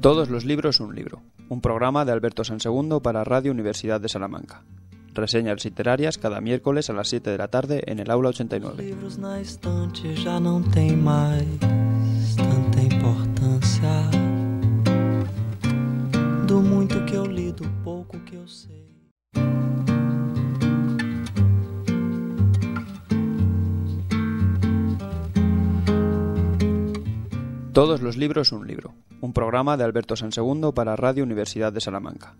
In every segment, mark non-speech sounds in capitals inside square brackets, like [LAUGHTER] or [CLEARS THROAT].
Todos los libros un libro, un programa de Alberto Sansegundo para Radio Universidad de Salamanca. Reseñas literarias cada miércoles a las 7 de la tarde en el aula 89. livros na estante já não tem mais tanta importância. Do muito que eu li, do pouco que eu sei. Todos los libros un libro, un programa de Alberto Sansegundo para Radio Universidad de Salamanca.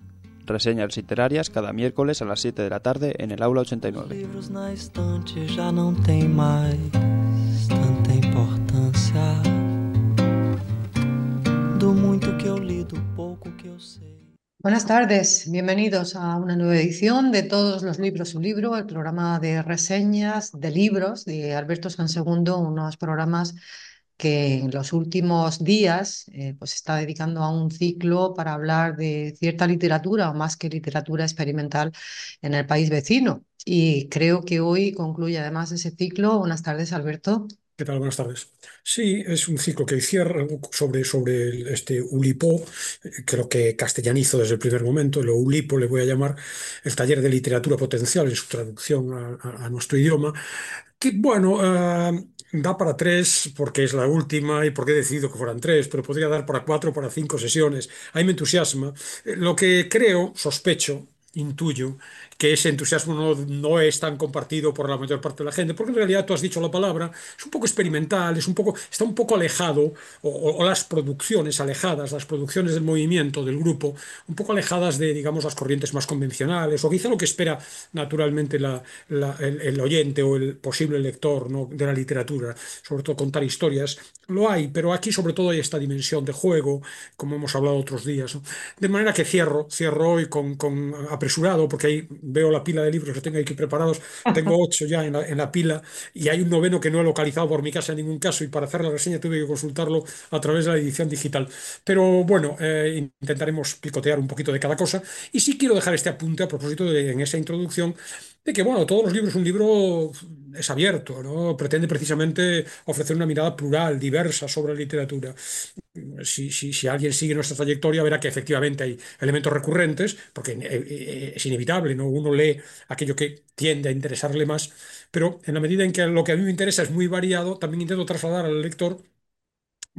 Reseñas literarias cada miércoles a las 7 de la tarde en el aula 89. Livros na estante já não tem mais tanta importância. Do muito que eu li, do pouco que eu sei. Buenas tardes, bienvenidos a una nueva edición de Todos los libros su libro, el programa de reseñas de libros de Alberto Sansegundo, unos programas que en los últimos días eh, pues está dedicando a un ciclo para hablar de cierta literatura o más que literatura experimental en el país vecino. Y creo que hoy concluye además ese ciclo. Buenas tardes, Alberto. ¿Qué tal? Buenas tardes. Sí, es un ciclo que cierra sobre, sobre este Ulipo, eh, creo que castellanizo desde el primer momento, lo Ulipo le voy a llamar, el taller de literatura potencial en su traducción a nuestro idioma, que bueno, ah, da para tres porque es la última y porque he decidido que fueran tres, pero podría dar para cuatro, para cinco sesiones. Ahí me entusiasma. Eh, Lo que creo, sospecho, intuyo, que ese entusiasmo no, no es tan compartido por la mayor parte de la gente, porque en realidad tú has dicho la palabra, es un poco experimental, es un poco, está un poco alejado, o, o- o las producciones alejadas, las producciones del movimiento, del grupo, un poco alejadas de, digamos, las corrientes más convencionales, o quizá lo que espera naturalmente la- la- el, el oyente o el posible lector, ¿no? de la literatura, sobre todo contar historias, lo hay, pero aquí sobre todo hay esta dimensión de juego, como hemos hablado otros días. ¿no? De manera que cierro, cierro hoy con, con apresurado, porque ahí veo la pila de libros que tengo aquí preparados. Tengo [LAUGHS] ocho ya en la, en la pila y hay un noveno que no he localizado por mi casa en ningún caso y para hacer la reseña tuve que consultarlo a través de la edición digital. Pero bueno, eh, intentaremos picotear un poquito de cada cosa. Y sí quiero dejar este apunte a propósito de en esa introducción de que, bueno, todos los libros, un libro es abierto, ¿no? Pretende precisamente ofrecer una mirada plural, diversa sobre la literatura si, si, si alguien sigue nuestra trayectoria, verá que efectivamente hay elementos recurrentes, porque eh, eh, es inevitable, ¿no? Uno lee aquello que tiende a interesarle más, pero en la medida en que lo que a mí me interesa es muy variado, también intento trasladar al lector.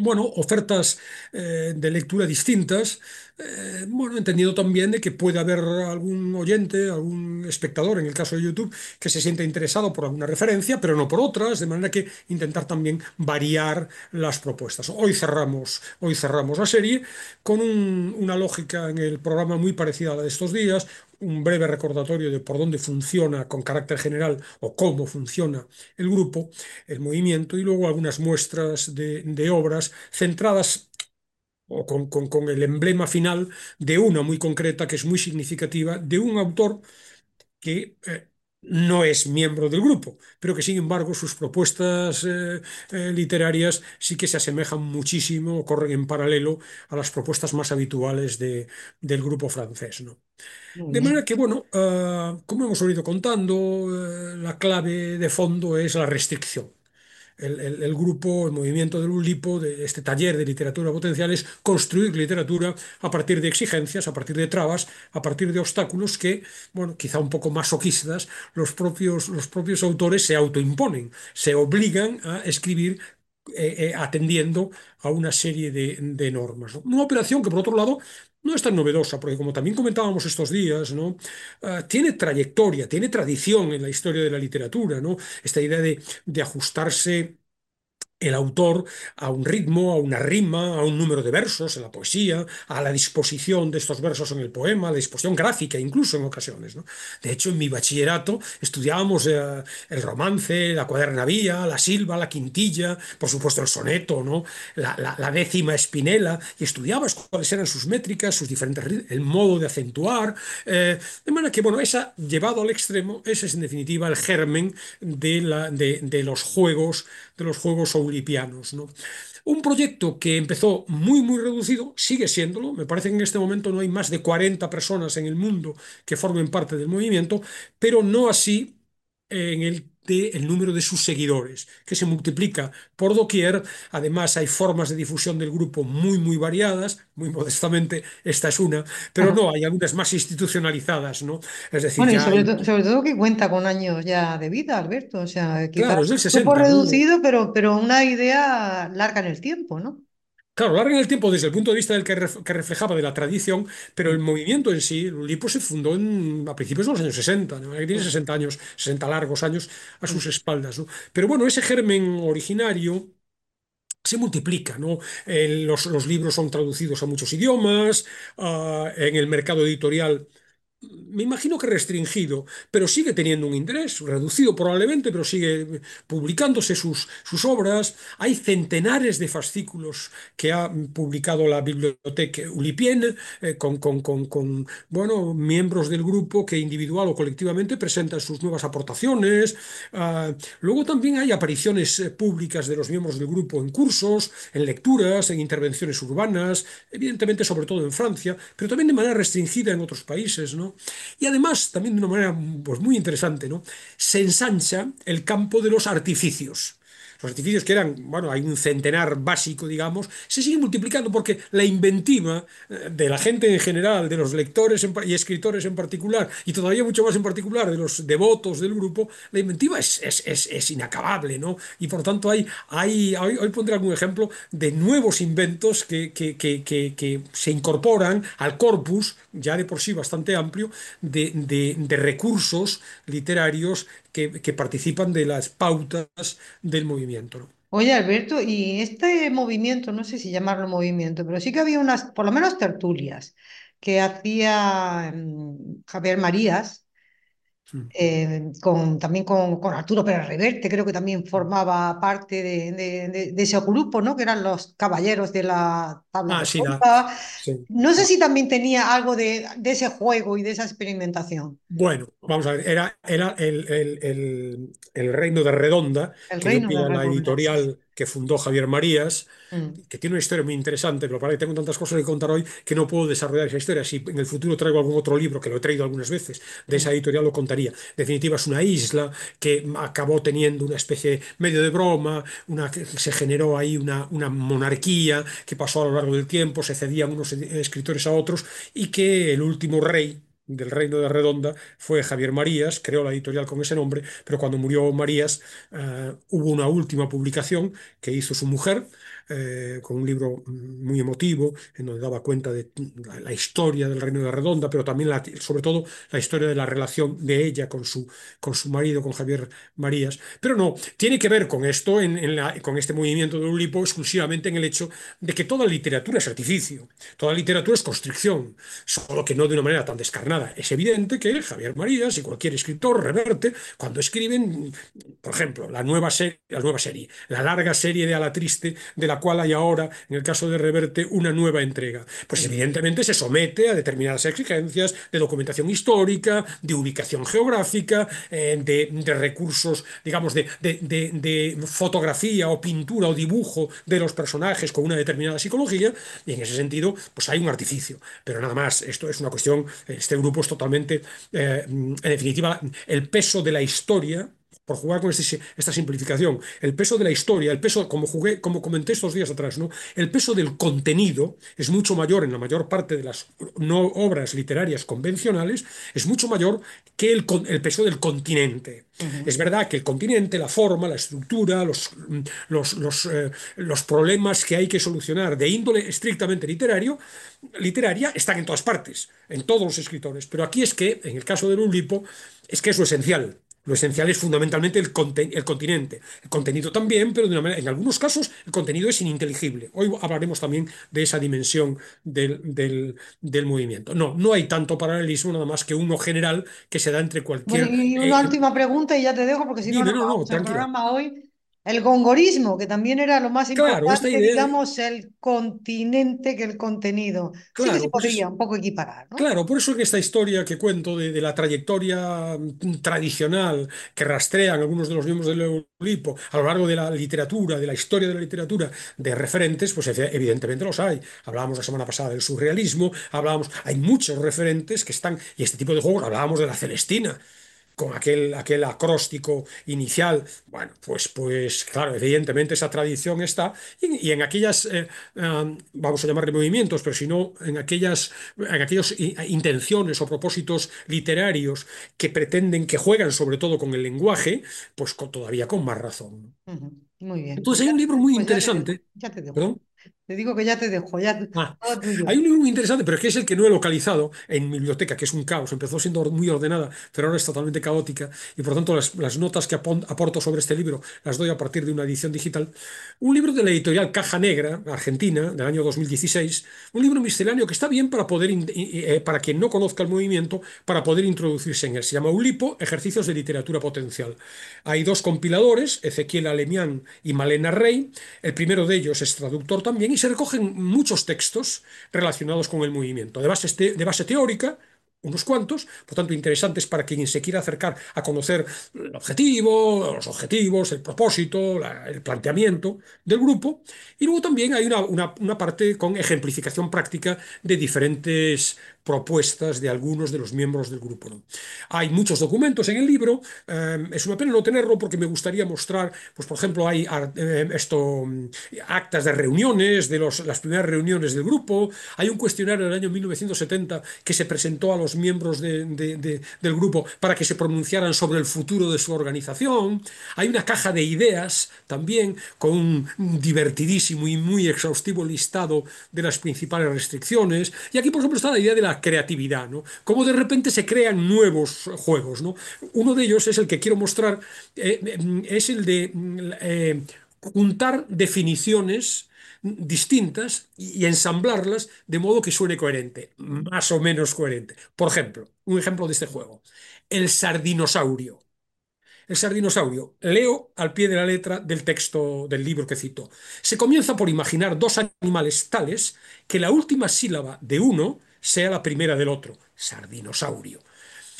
Bueno, ofertas eh, de lectura distintas, eh, bueno, entendiendo también de que puede haber algún oyente, algún espectador, en el caso de YouTube, que se sienta interesado por alguna referencia, pero no por otras, de manera que intentar también variar las propuestas. Hoy cerramos, hoy cerramos la serie con un- una lógica en el programa muy parecida a la de estos días, un breve recordatorio de por dónde funciona con carácter general o cómo funciona el grupo, el movimiento, y luego algunas muestras de, obras centradas o con, con- con el emblema final de una muy concreta que es muy significativa, de un autor que eh, no es miembro del grupo, pero que sin embargo sus propuestas eh, eh, literarias sí que se asemejan muchísimo o corren en paralelo a las propuestas más habituales de- del grupo francés, ¿no? De manera que, bueno, ah, como hemos venido contando, eh, la clave de fondo es la restricción. El, grupo, el movimiento del Ulipo, de este taller de literatura potencial, es construir literatura a partir de exigencias, a partir de trabas, a partir de obstáculos que, bueno, quizá un poco masoquistas, los propios, los propios autores se autoimponen, se obligan a escribir eh, eh, atendiendo a una serie de, normas. ¿no? Una operación que, por otro lado, no es tan novedosa, porque como también comentábamos estos días, ¿no? Ah, tiene trayectoria, tiene tradición en la historia de la literatura, ¿no? Esta idea de, de ajustarse el autor a un ritmo, a una rima, a un número de versos en la poesía, a la disposición de estos versos en el poema, a la disposición gráfica incluso en ocasiones, ¿no? De hecho, en mi bachillerato estudiábamos eh, el romance, la cuadernavía, la silva, la quintilla, por supuesto el soneto, ¿no? La, la- décima espinela, y estudiabas cuáles eran sus métricas, sus diferentes el modo de acentuar, eh, de manera que, bueno, esa, llevado al extremo, ese es en definitiva el germen de, la, de, de los juegos, de los juegos oulipianos, ¿no? Un proyecto que empezó muy, muy reducido, sigue siéndolo. Me parece que en este momento no hay más de 40 personas en el mundo que formen parte del movimiento, pero no así en el del número de sus seguidores, que se multiplica por doquier. Además, hay formas de difusión del grupo muy, muy variadas, muy modestamente, esta es una, pero no, hay algunas más institucionalizadas, ¿no? Es decir, bueno, y sobre, hay... sobre, todo que cuenta con años ya de vida, Alberto, o sea, quizás claro, es del 60, un poco reducido, ¿no? pero, pero una idea larga en el tiempo, ¿no? Claro, larga en el tiempo desde el punto de vista del que, ref, que, reflejaba de la tradición, pero el movimiento en sí, el Ulipo se fundó en, a principios de los años 60, ¿no? tiene 60 años, 60 largos años a sus espaldas. ¿no? Pero bueno, ese germen originario se multiplica, ¿no? Eh, los, los, libros son traducidos a muchos idiomas, uh, en el mercado editorial me imagino que restringido, pero sigue teniendo un interés, reducido probablemente, pero sigue publicándose sus, sus obras. Hay centenares de fascículos que ha publicado la biblioteca Ulipienne eh, con, con, con, con, bueno, miembros del grupo que individual o colectivamente presentan sus nuevas aportaciones. Uh, luego también hay apariciones eh, públicas de los miembros del grupo en cursos, en lecturas, en intervenciones urbanas, evidentemente sobre todo en Francia, pero también de manera restringida en otros países, ¿no? Y además, también de una manera pues, muy interesante, ¿no? se ensancha el campo de los artificios. Los artificios que eran, bueno, hay un centenar básico, digamos, se siguen multiplicando porque la inventiva eh, de la gente en general, de los lectores y escritores en particular, y todavía mucho más en particular de los devotos del grupo, la inventiva es, es, es, inacabable, ¿no? Y por tanto hay, hay, hoy, hoy, pondré algún ejemplo de nuevos inventos que, que, que, que, se incorporan al corpus, ya de por sí bastante amplio, de, de, de recursos literarios que, participan de las pautas del movimiento. Oye, Alberto, y este movimiento, no sé si llamarlo movimiento, pero sí que había unas, por lo menos tertulias, que hacía um, Javier Marías, eh, con, también con, con, Arturo Pérez Reverte, creo que también formaba parte de, de, de, ese grupo, ¿no? Que eran los caballeros de la tabla ah, de sí, la, sí. No sé si también tenía algo de, ese juego y de esa experimentación. Bueno, vamos a ver, era, era el, el, el, el reino de Redonda, el que reino de la Redonda, editorial sí. Que fundó Javier Marías, Mm. que tiene una historia muy interesante, pero para que tengo tantas cosas que contar hoy que no puedo desarrollar esa historia. Si en el futuro traigo algún otro libro, que lo he traído algunas veces, de esa editorial lo contaría. En definitiva, es una isla que acabó teniendo una especie medio de broma, una, se generó ahí una, una monarquía que pasó a lo largo del tiempo, se cedían unos escritores a otros y que el último rey, del Reino de Redonda fue Javier Marías, creó la editorial con ese nombre, pero cuando murió Marías uh, hubo una última publicación que hizo su mujer, eh, con un libro muy emotivo, en donde daba cuenta de la, la, historia del Reino de Redonda, pero también, la, sobre todo, la historia de la relación de ella con su, con su marido, con Javier Marías. Pero no, tiene que ver con esto, en, en la, con este movimiento de Ulipo, exclusivamente en el hecho de que toda literatura es artificio, toda literatura es constricción, solo que no de una manera tan descarnada. Es evidente que Javier Marías y cualquier escritor reverte cuando escriben, por ejemplo, la nueva, la nueva serie, la larga serie de A la Triste, de la cual hay ahora, en el caso de Reverte, una nueva entrega. Pues evidentemente se somete a determinadas exigencias de documentación histórica, de ubicación geográfica, eh, de, de, recursos, digamos, de, de, de, fotografía o pintura o dibujo de los personajes con una determinada psicología, y en ese sentido, pues hay un artificio. Pero nada más, esto es una cuestión, este grupo es totalmente, eh, en definitiva, el peso de la historia por jugar con este, esta simplificación, el peso de la historia, el peso, como jugué, como comenté estos días atrás, ¿no? el peso del contenido es mucho mayor en la mayor parte de las no obras literarias convencionales, es mucho mayor que el, el peso del continente. Uh -huh. Es verdad que el continente, la forma, la estructura, los, los, los, eh, los problemas que hay que solucionar de índole estrictamente literario, literaria están en todas partes, en todos los escritores. Pero aquí es que, en el caso del Ulipo, es que es lo esencial. Lo esencial es fundamentalmente el, conten el, continente. El contenido también, pero de una manera, en algunos casos el contenido es ininteligible. Hoy hablaremos también de esa dimensión del, del, del, movimiento. No, no hay tanto paralelismo, nada más que uno general que se da entre cualquier... Bueno, y una eh, última pregunta y ya te dejo, porque si no, no, no, no el programa hoy el gongorismo, que también era lo más importante, claro, idea... digamos, el continente que el contenido. Claro, sí que se podría un poco equiparar. ¿no? Claro, por eso en esta historia que cuento de, de, la trayectoria tradicional que rastrean algunos de los miembros del Eulipo a lo largo de la literatura, de la historia de la literatura, de referentes, pues evidentemente los hay. Hablábamos la semana pasada del surrealismo, hablábamos, hay muchos referentes que están, y este tipo de juegos, hablábamos de la Celestina con aquel, aquel acróstico inicial. Bueno, pues, pues claro, evidentemente esa tradición está, y, y en aquellas, eh, eh, vamos a llamarle movimientos, pero si no, en aquellas, en aquellas intenciones o propósitos literarios que pretenden, que juegan sobre todo con el lenguaje, pues con, todavía con más razón. Uh -huh. Muy bien. Entonces hay un libro muy pues interesante. Ya te, ya te dejo. ¿Perdón? Te digo que ya te dejo, ya Ah, tuyo. hay un libro muy interesante, pero es que es el que no he localizado en mi biblioteca, que es un caos. Empezó siendo muy ordenada, pero ahora es totalmente caótica. Y por tanto, las, las notas que aporto sobre este libro las doy a partir de una edición digital. Un libro de la editorial Caja Negra, argentina, del año 2016. Un libro misceláneo que está bien para poder, eh, para quien no conozca el movimiento, para poder introducirse en él. Se llama Ulipo, Ejercicios de Literatura Potencial. Hay dos compiladores, Ezequiel Alemián y Malena Rey. El primero de ellos es traductor también y se recogen muchos textos relacionados con el movimiento, de base, este, de base teórica, unos cuantos, por tanto interesantes para quien se quiera acercar a conocer el objetivo, los objetivos, el propósito, el planteamiento del grupo. Y luego también hay una, una parte con ejemplificación práctica de diferentes propuestas de algunos de los miembros del grupo. Hay muchos documentos en el libro, eh, es una pena no tenerlo porque me gustaría mostrar, pues por ejemplo, hay eh, esto, actas de reuniones, de los, las primeras reuniones del grupo, hay un cuestionario del año 1970 que se presentó a los miembros de, del grupo para que se pronunciaran sobre el futuro de su organización, hay una caja de ideas también con un divertidísimo y muy exhaustivo listado de las principales restricciones, y aquí por ejemplo está la idea de la creatividad, ¿no? Cómo de repente se crean nuevos juegos, ¿no? Uno de ellos es el que quiero mostrar, eh, es el de eh, juntar definiciones distintas y ensamblarlas de modo que suene coherente, más o menos coherente. Por ejemplo, un ejemplo de este juego, el sardinosaurio. El sardinosaurio, leo al pie de la letra del texto del libro que cito. Se comienza por imaginar dos animales tales que la última sílaba de uno sea la primera del otro, sardinosaurio.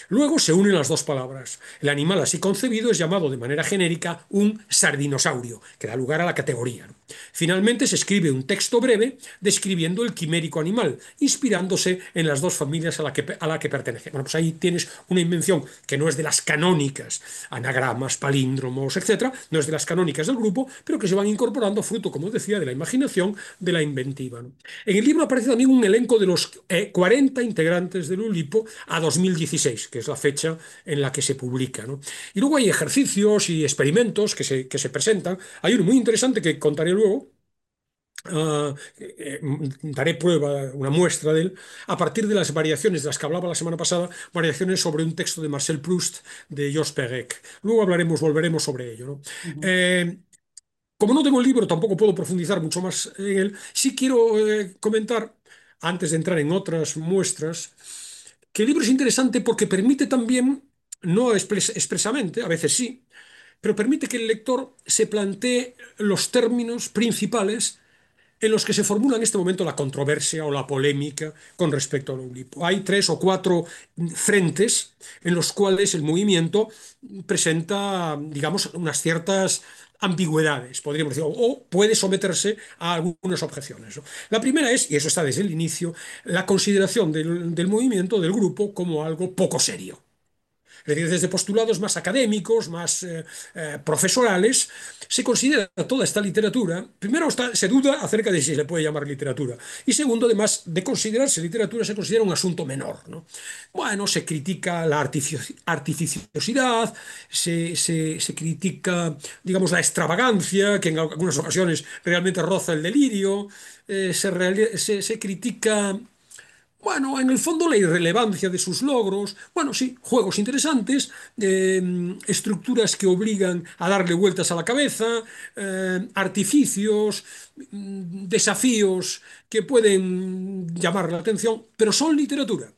Luego se unen las dos palabras. El animal así concebido es llamado de manera genérica un sardinosaurio, que da lugar a la categoría. Finalmente se escribe un texto breve describiendo el quimérico animal, inspirándose en las dos familias a la que, a la que pertenece. Bueno, pues ahí tienes una invención que no es de las canónicas, anagramas, palíndromos, etc., no es de las canónicas del grupo, pero que se van incorporando fruto, como decía, de la imaginación, de la inventiva. En el libro aparece también un elenco de los eh, 40 integrantes del Ulipo a 2016, que es la fecha en la que se publica. Y luego hay ejercicios y experimentos que se, que se presentan. Hay uno muy interesante que contaré luego, Uh, eh, daré prueba, una muestra de él, a partir de las variaciones de las que hablaba la semana pasada, variaciones sobre un texto de Marcel Proust de Jos Perec. Luego hablaremos, volveremos sobre ello. ¿no? Uh -huh. eh, como no tengo el libro, tampoco puedo profundizar mucho más en él. Sí quiero eh, comentar, antes de entrar en otras muestras, que el libro es interesante porque permite también, no expres expresamente, a veces sí, pero permite que el lector se plantee los términos principales en los que se formula en este momento la controversia o la polémica con respecto al Ulipo. Hay tres o cuatro frentes en los cuales el movimiento presenta, digamos, unas ciertas ambigüedades, podríamos decir, o puede someterse a algunas objeciones. La primera es, y eso está desde el inicio, la consideración del movimiento, del grupo, como algo poco serio. Desde postulados más académicos, más eh, eh, profesorales, se considera toda esta literatura, primero se duda acerca de si se le puede llamar literatura, y segundo, además de considerarse literatura, se considera un asunto menor. ¿no? Bueno, se critica la artificiosidad, se, critica, digamos, la extravagancia, que en algunas ocasiones realmente roza el delirio, eh, se critica bueno, en el fondo la irrelevancia de sus logros, bueno, sí, juegos interesantes, eh, estructuras que obligan a darle vueltas a la cabeza, eh, artificios, desafíos que pueden llamar la atención, pero son literatura.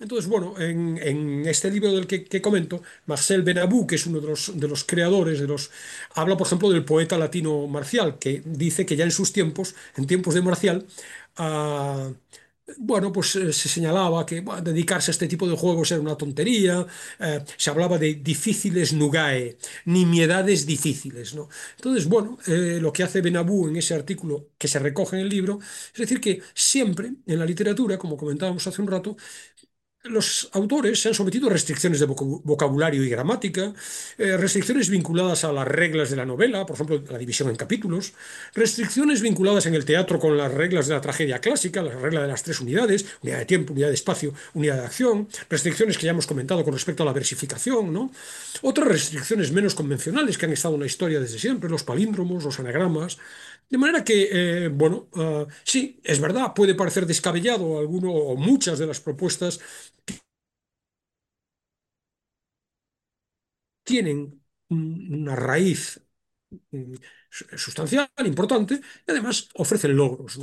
Entonces, bueno, en, en este libro del que, que, comento, Marcel Benabou, que es uno de los, de los, creadores, de los, habla, por ejemplo, del poeta latino Marcial, que dice que ya en sus tiempos, en tiempos de Marcial, uh, bueno, pues eh, se señalaba que dedicarse a este tipo de juegos era una tontería, eh, se hablaba de difíciles nugae, nimiedades difíciles, ¿no? Entonces, bueno, eh, lo que hace Benabú en ese artículo que se recoge en el libro, es decir, que siempre en la literatura, como comentábamos hace un rato, los autores se han sometido a restricciones de vocabulario y gramática, eh, restricciones vinculadas a las reglas de la novela, por ejemplo, la división en capítulos, restricciones vinculadas en el teatro con las reglas de la tragedia clásica, la regla de las tres unidades, unidad de tiempo, unidad de espacio, unidad de acción, restricciones que ya hemos comentado con respecto a la versificación, ¿no? Otras restricciones menos convencionales que han estado en la historia desde siempre, los palíndromos, los anagramas, de manera que, eh, bueno, uh, sí, es verdad, puede parecer descabellado alguno o muchas de las propuestas tienen una raíz mm, sustancial, importante, y además ofrecen logros.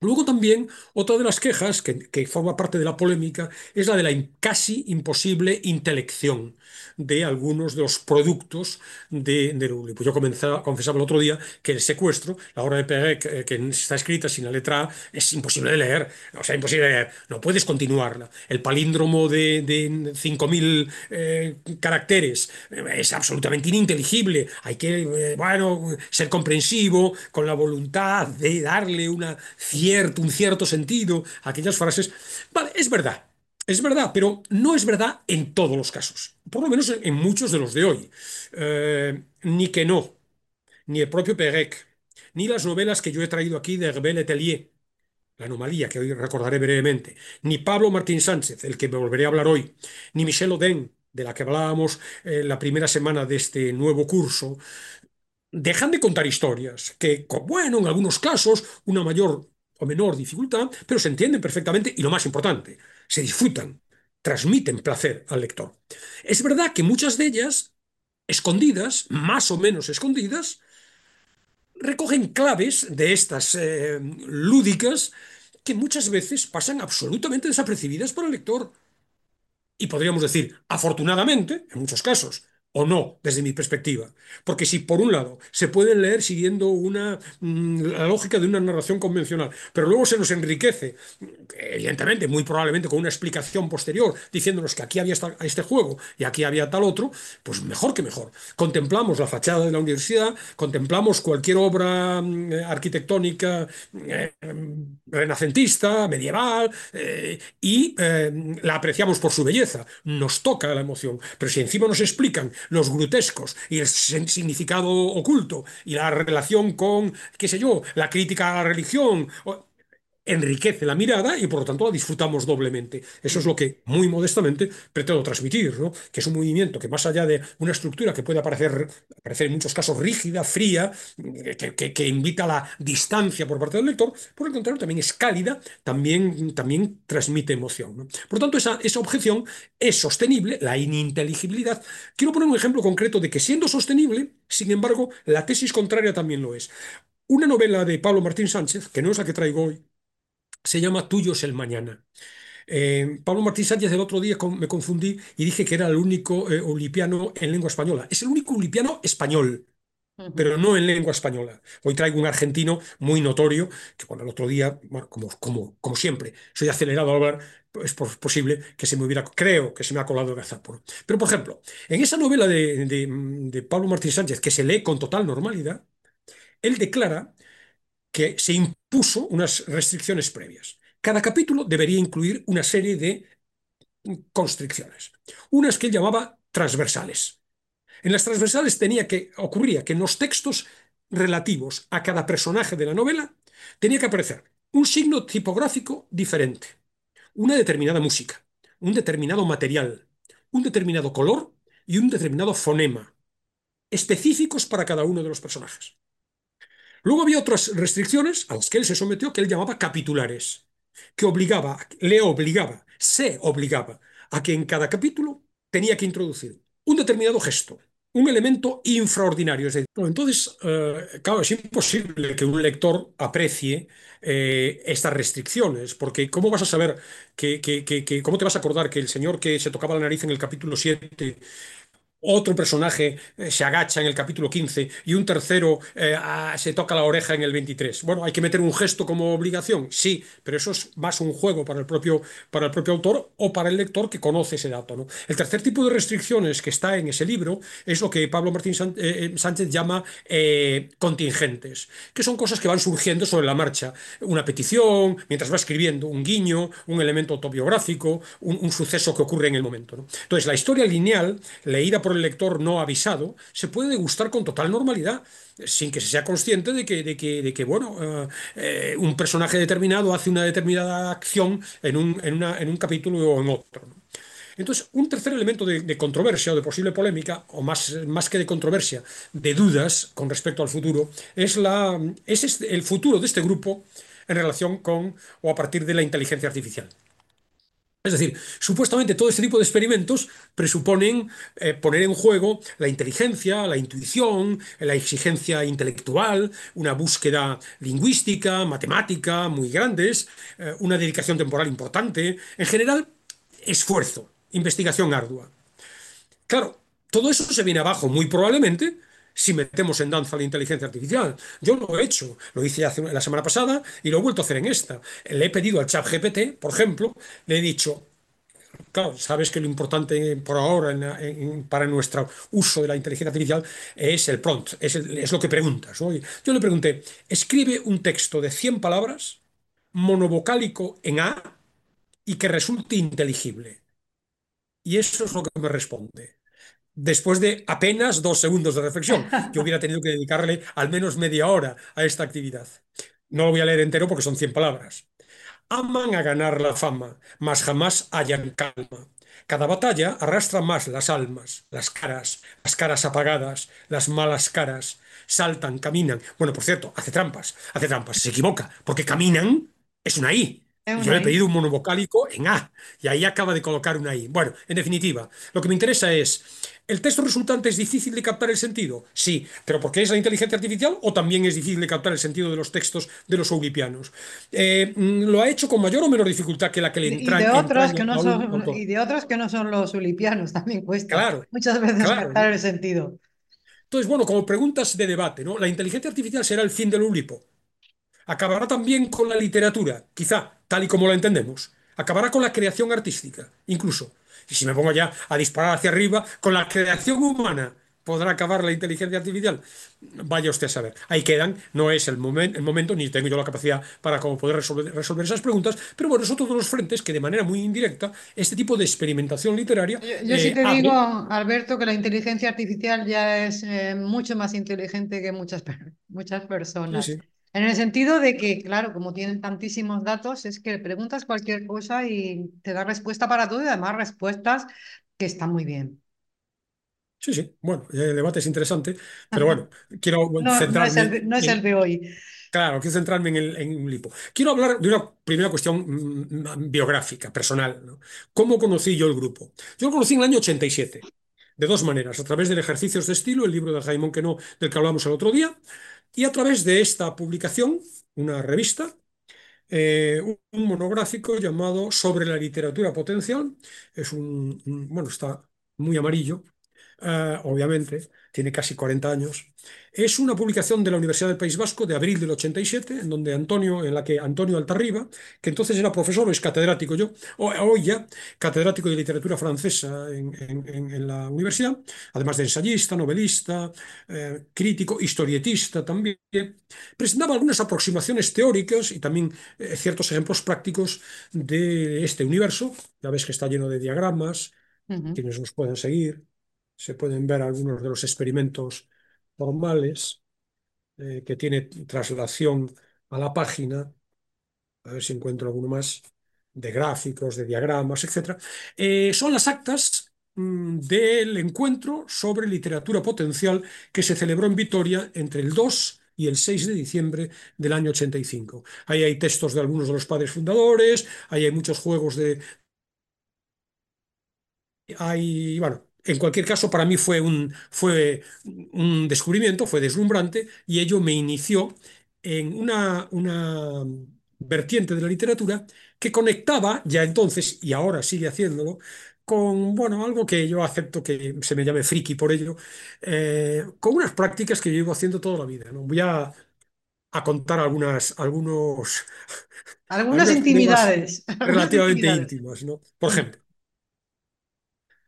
Luego también otra de las quejas que, que, forma parte de la polémica es la de la casi imposible intelección de algunos de los productos de, de Pues yo comenzaba, confesaba el otro día que el secuestro, la obra de Perec, eh, que está escrita sin la letra A, es imposible de leer. O sea, imposible de leer. No puedes continuarla. El palíndromo de, de 5.000 eh, caracteres eh, es absolutamente ininteligible. Hay que, eh, bueno, ser comprensivo con la voluntad de darle una cierto, un cierto sentido a aquellas frases. Vale, es verdad. Es verdad, pero no es verdad en todos los casos, por lo menos en muchos de los de hoy. Eh, ni que no, ni el propio Perec, ni las novelas que yo he traído aquí de Herbel Letelier, La anomalía, que hoy recordaré brevemente, ni Pablo Martín Sánchez, el que volveré a hablar hoy, ni Michel Oden, de la que hablábamos eh, la primera semana de este nuevo curso, dejan de contar historias, que, bueno, en algunos casos, una mayor o menor dificultad, pero se entienden perfectamente y lo más importante, se disfrutan, transmiten placer al lector. Es verdad que muchas de ellas, escondidas, más o menos escondidas, recogen claves de estas eh, lúdicas que muchas veces pasan absolutamente desapercibidas para el lector. Y podríamos decir, afortunadamente, en muchos casos, o no, desde mi perspectiva. Porque si por un lado se pueden leer siguiendo una, mm, la lógica de una narración convencional, pero luego se nos enriquece, evidentemente, muy probablemente con una explicación posterior, diciéndonos que aquí había este juego y aquí había tal otro, pues mejor que mejor. Contemplamos la fachada de la universidad, contemplamos cualquier obra mm, arquitectónica eh, renacentista, medieval, eh, y eh, la apreciamos por su belleza, nos toca la emoción. Pero si encima nos explican los grotescos y el significado oculto y la relación con, qué sé yo, la crítica a la religión enriquece la mirada y por lo tanto la disfrutamos doblemente. Eso es lo que muy modestamente pretendo transmitir, ¿no? que es un movimiento que más allá de una estructura que puede parecer, parecer en muchos casos rígida, fría, que, que, invita a la distancia por parte del lector, por el contrario también es cálida, también, también transmite emoción. Por lo tanto, esa, esa objeción es sostenible, la ininteligibilidad. Quiero poner un ejemplo concreto de que siendo sostenible, sin embargo, la tesis contraria también lo es. Una novela de Pablo Martín Sánchez, que no es la que traigo hoy, se llama Tuyo es el Mañana. Eh, Pablo Martín Sánchez el otro día con, me confundí y dije que era el único eh, ulipiano en lengua española. Es el único ulipiano español, pero no en lengua española. Hoy traigo un argentino muy notorio, que cuando el otro día, bueno, como, como, como siempre, soy acelerado al hablar, es posible que se me hubiera, creo que se me ha colado el gazáporo. Pero, por ejemplo, en esa novela de, de, de Pablo Martín Sánchez, que se lee con total normalidad, él declara que se impuso unas restricciones previas. Cada capítulo debería incluir una serie de constricciones, unas que él llamaba transversales. En las transversales tenía que ocurría que en los textos relativos a cada personaje de la novela tenía que aparecer un signo tipográfico diferente, una determinada música, un determinado material, un determinado color y un determinado fonema, específicos para cada uno de los personajes. Luego había otras restricciones a las que él se sometió que él llamaba capitulares, que obligaba, le obligaba, se obligaba a que en cada capítulo tenía que introducir un determinado gesto, un elemento infraordinario. Es decir, entonces, eh, claro, es imposible que un lector aprecie eh, estas restricciones, porque ¿cómo vas a saber que, que, cómo te vas a acordar que el señor que se tocaba la nariz en el capítulo 7 otro personaje eh, se agacha en el capítulo 15 y un tercero eh, se toca la oreja en el 23. Bueno, hay que meter un gesto como obligación, sí, pero eso es más un juego para el propio, para el propio autor o para el lector que conoce ese dato. ¿no? El tercer tipo de restricciones que está en ese libro es lo que Pablo Martín eh, Sánchez llama contingentes, que son cosas que van surgiendo sobre la marcha. Una petición, mientras va escribiendo, un guiño, un elemento autobiográfico, un, suceso que ocurre en el momento. ¿no? Entonces, la historia lineal, leída por el lector no avisado, se puede degustar con total normalidad, sin que se sea consciente de que, de que, de que bueno, eh, eh, un personaje determinado hace una determinada acción en un, en una, en un capítulo o en otro. Entonces, un tercer elemento de, controversia o de posible polémica, o más, más que de controversia, de dudas con respecto al futuro, es, la, es este, el futuro de este grupo en relación con o a partir de la inteligencia artificial. Es decir, supuestamente todo este tipo de experimentos presuponen eh, poner en juego la inteligencia, la intuición, la exigencia intelectual, una búsqueda lingüística, matemática muy grandes, eh, una dedicación temporal importante, en general, esfuerzo, investigación ardua. Claro, todo eso se viene abajo muy probablemente si metemos en danza la inteligencia artificial. Yo lo he hecho, lo hice hace, la semana pasada y lo he vuelto a hacer en esta. Le he pedido al chat GPT, por ejemplo, le he dicho, claro, sabes que lo importante por ahora para nuestro uso de la inteligencia artificial es el prompt, es, lo que preguntas. Yo le pregunté, escribe un texto de 100 palabras, monovocálico en A y que resulte inteligible. Y eso es lo que me responde después de apenas dos segundos de reflexión. Yo hubiera tenido que dedicarle al menos media hora a esta actividad. No lo voy a leer entero porque son 100 palabras. Aman a ganar la fama, mas jamás hallan calma. Cada batalla arrastra más las almas, las caras, las caras apagadas, las malas caras. Saltan, caminan. Bueno, por cierto, hace trampas, hace trampas, se equivoca, porque caminan es una I. Yo le he pedido un monovocálico en A y ahí acaba de colocar una I. Bueno, en definitiva, lo que me interesa es ¿El texto resultante es difícil de captar el sentido? Sí, pero ¿por qué es la inteligencia artificial o también es difícil de captar el sentido de los textos de los oulipianos? Eh, mm, ¿Lo ha hecho con mayor o menor dificultad que la que le entra, y de otros que no son Y de otros que no son los oulipianos también cuesta claro, muchas veces captar el sentido. Entonces, bueno, como preguntas de debate, ¿no? ¿La inteligencia artificial será el fin del Ulipo? ¿Acabará también con la literatura? Quizá, tal y como la entendemos. ¿Acabará con la creación artística? Incluso. Y si me pongo ya a disparar hacia arriba, con la creación humana podrá acabar la inteligencia artificial. Vaya usted a saber. Ahí quedan, no es el, el momento, ni tengo yo la capacidad para poder resolver, esas preguntas, pero bueno, son todos los frentes que de manera muy indirecta este tipo de experimentación literaria. Yo, sí eh, te digo, Alberto, que la inteligencia artificial ya es eh, mucho más inteligente que muchas, muchas personas. En el sentido de que, claro, como tienen tantísimos datos, es que preguntas cualquier cosa y te da respuesta para todo y además respuestas que están muy bien. Sí, sí, bueno, el debate es interesante, pero bueno, quiero centrarme. No es el, de hoy. Claro, quiero centrarme en, el, en un lipo. Quiero hablar de una primera cuestión mm, biográfica, personal. ¿Cómo conocí yo el grupo? Yo lo conocí en el año 87, de dos maneras. A través del Ejercicios de Estilo, el libro de Jaime no del que hablamos el otro día, y a través de esta publicación, una revista, eh, un monográfico llamado Sobre la literatura potencial. Es un, bueno, está muy amarillo, eh, obviamente, tiene casi 40 años. Es una publicación de la Universidad del País Vasco de abril del 87, en donde Antonio, en la que Antonio Altarriba, que entonces era profesor o es catedrático yo, hoy ya catedrático de literatura francesa en, la universidad, además de ensayista, novelista, eh, crítico, historietista también, presentaba algunas aproximaciones teóricas y también eh, ciertos ejemplos prácticos de este universo. Ya ves que está lleno de diagramas, quienes nos pueden seguir se pueden ver algunos de los experimentos formales eh, que tiene traslación a la página, a ver si encuentro alguno más, de gráficos, de diagramas, etc. Eh, son las actas mm, del encuentro sobre literatura potencial que se celebró en Vitoria entre el 2 y el 6 de diciembre del año 85. Ahí hay textos de algunos de los padres fundadores, ahí hay muchos juegos de... Hay, bueno, en cualquier caso, para mí fue un, fue un descubrimiento, fue deslumbrante y ello me inició en una, una vertiente de la literatura que conectaba ya entonces, y ahora sigue haciéndolo, con, bueno, algo que yo acepto que se me llame friki por ello, eh, con unas prácticas que yo llevo haciendo toda la vida, ¿no? Voy a, a contar algunas, algunos, Algunas intimidades, [LAUGHS] algunas relativamente intimidades. íntimos, ¿no? Por ejemplo,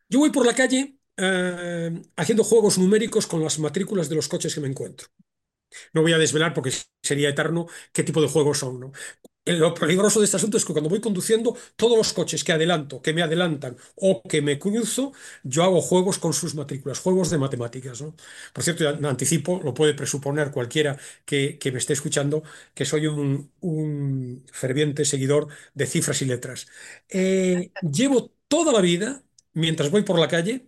yo voy por la calle eh, haciendo juegos numéricos con las matrículas de los coches que me encuentro. No voy a desvelar porque sería eterno qué tipo de juegos son, ¿no? Lo peligroso de este asunto es que cuando voy conduciendo, todos los coches que adelanto, que me adelantan o que me cruzo, yo hago juegos con sus matrículas, juegos de matemáticas, ¿no? Por cierto, anticipo, lo puede presuponer cualquiera que, que me esté escuchando, que soy un, un ferviente seguidor de cifras y letras. Eh, llevo toda la vida, mientras voy por la calle,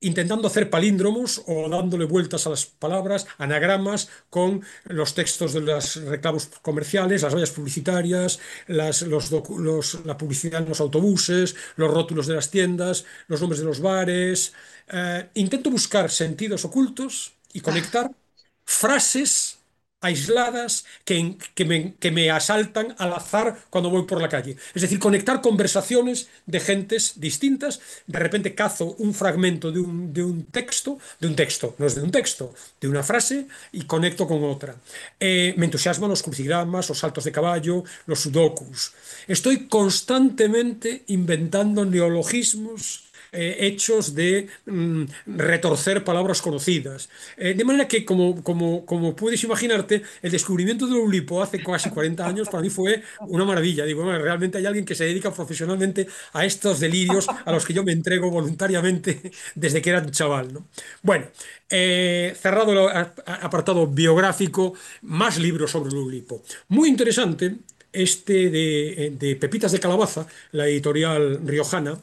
intentando hacer palíndromos o dándole vueltas a las palabras, anagramas con los textos de los reclamos comerciales, las vallas publicitarias, las- los docu- los- la publicidad en los autobuses, los rótulos de las tiendas, los nombres de los bares. Eh, intento buscar sentidos ocultos y conectar frases aisladas que, que me, que me asaltan al azar cuando voy por la calle. Es decir, conectar conversaciones de gentes distintas. De repente cazo un fragmento de un, de un texto, de un texto, no es de un texto, de una frase y conecto con otra. Eh, me entusiasman los crucigramas, los saltos de caballo, los sudokus. Estoy constantemente inventando neologismos eh, hechos de mm, retorcer palabras conocidas. Eh, de manera que, como, como, como puedes imaginarte, el descubrimiento del Oulipo hace casi 40 años para mí fue una maravilla. Digo, bueno, realmente hay alguien que se dedica profesionalmente a estos delirios a los que yo me entrego voluntariamente [LAUGHS] desde que era un chaval, ¿no? Bueno, eh, cerrado el apartado biográfico, más libros sobre el Oulipo. Muy interesante este de, de Pepitas de Calabaza, la editorial riojana,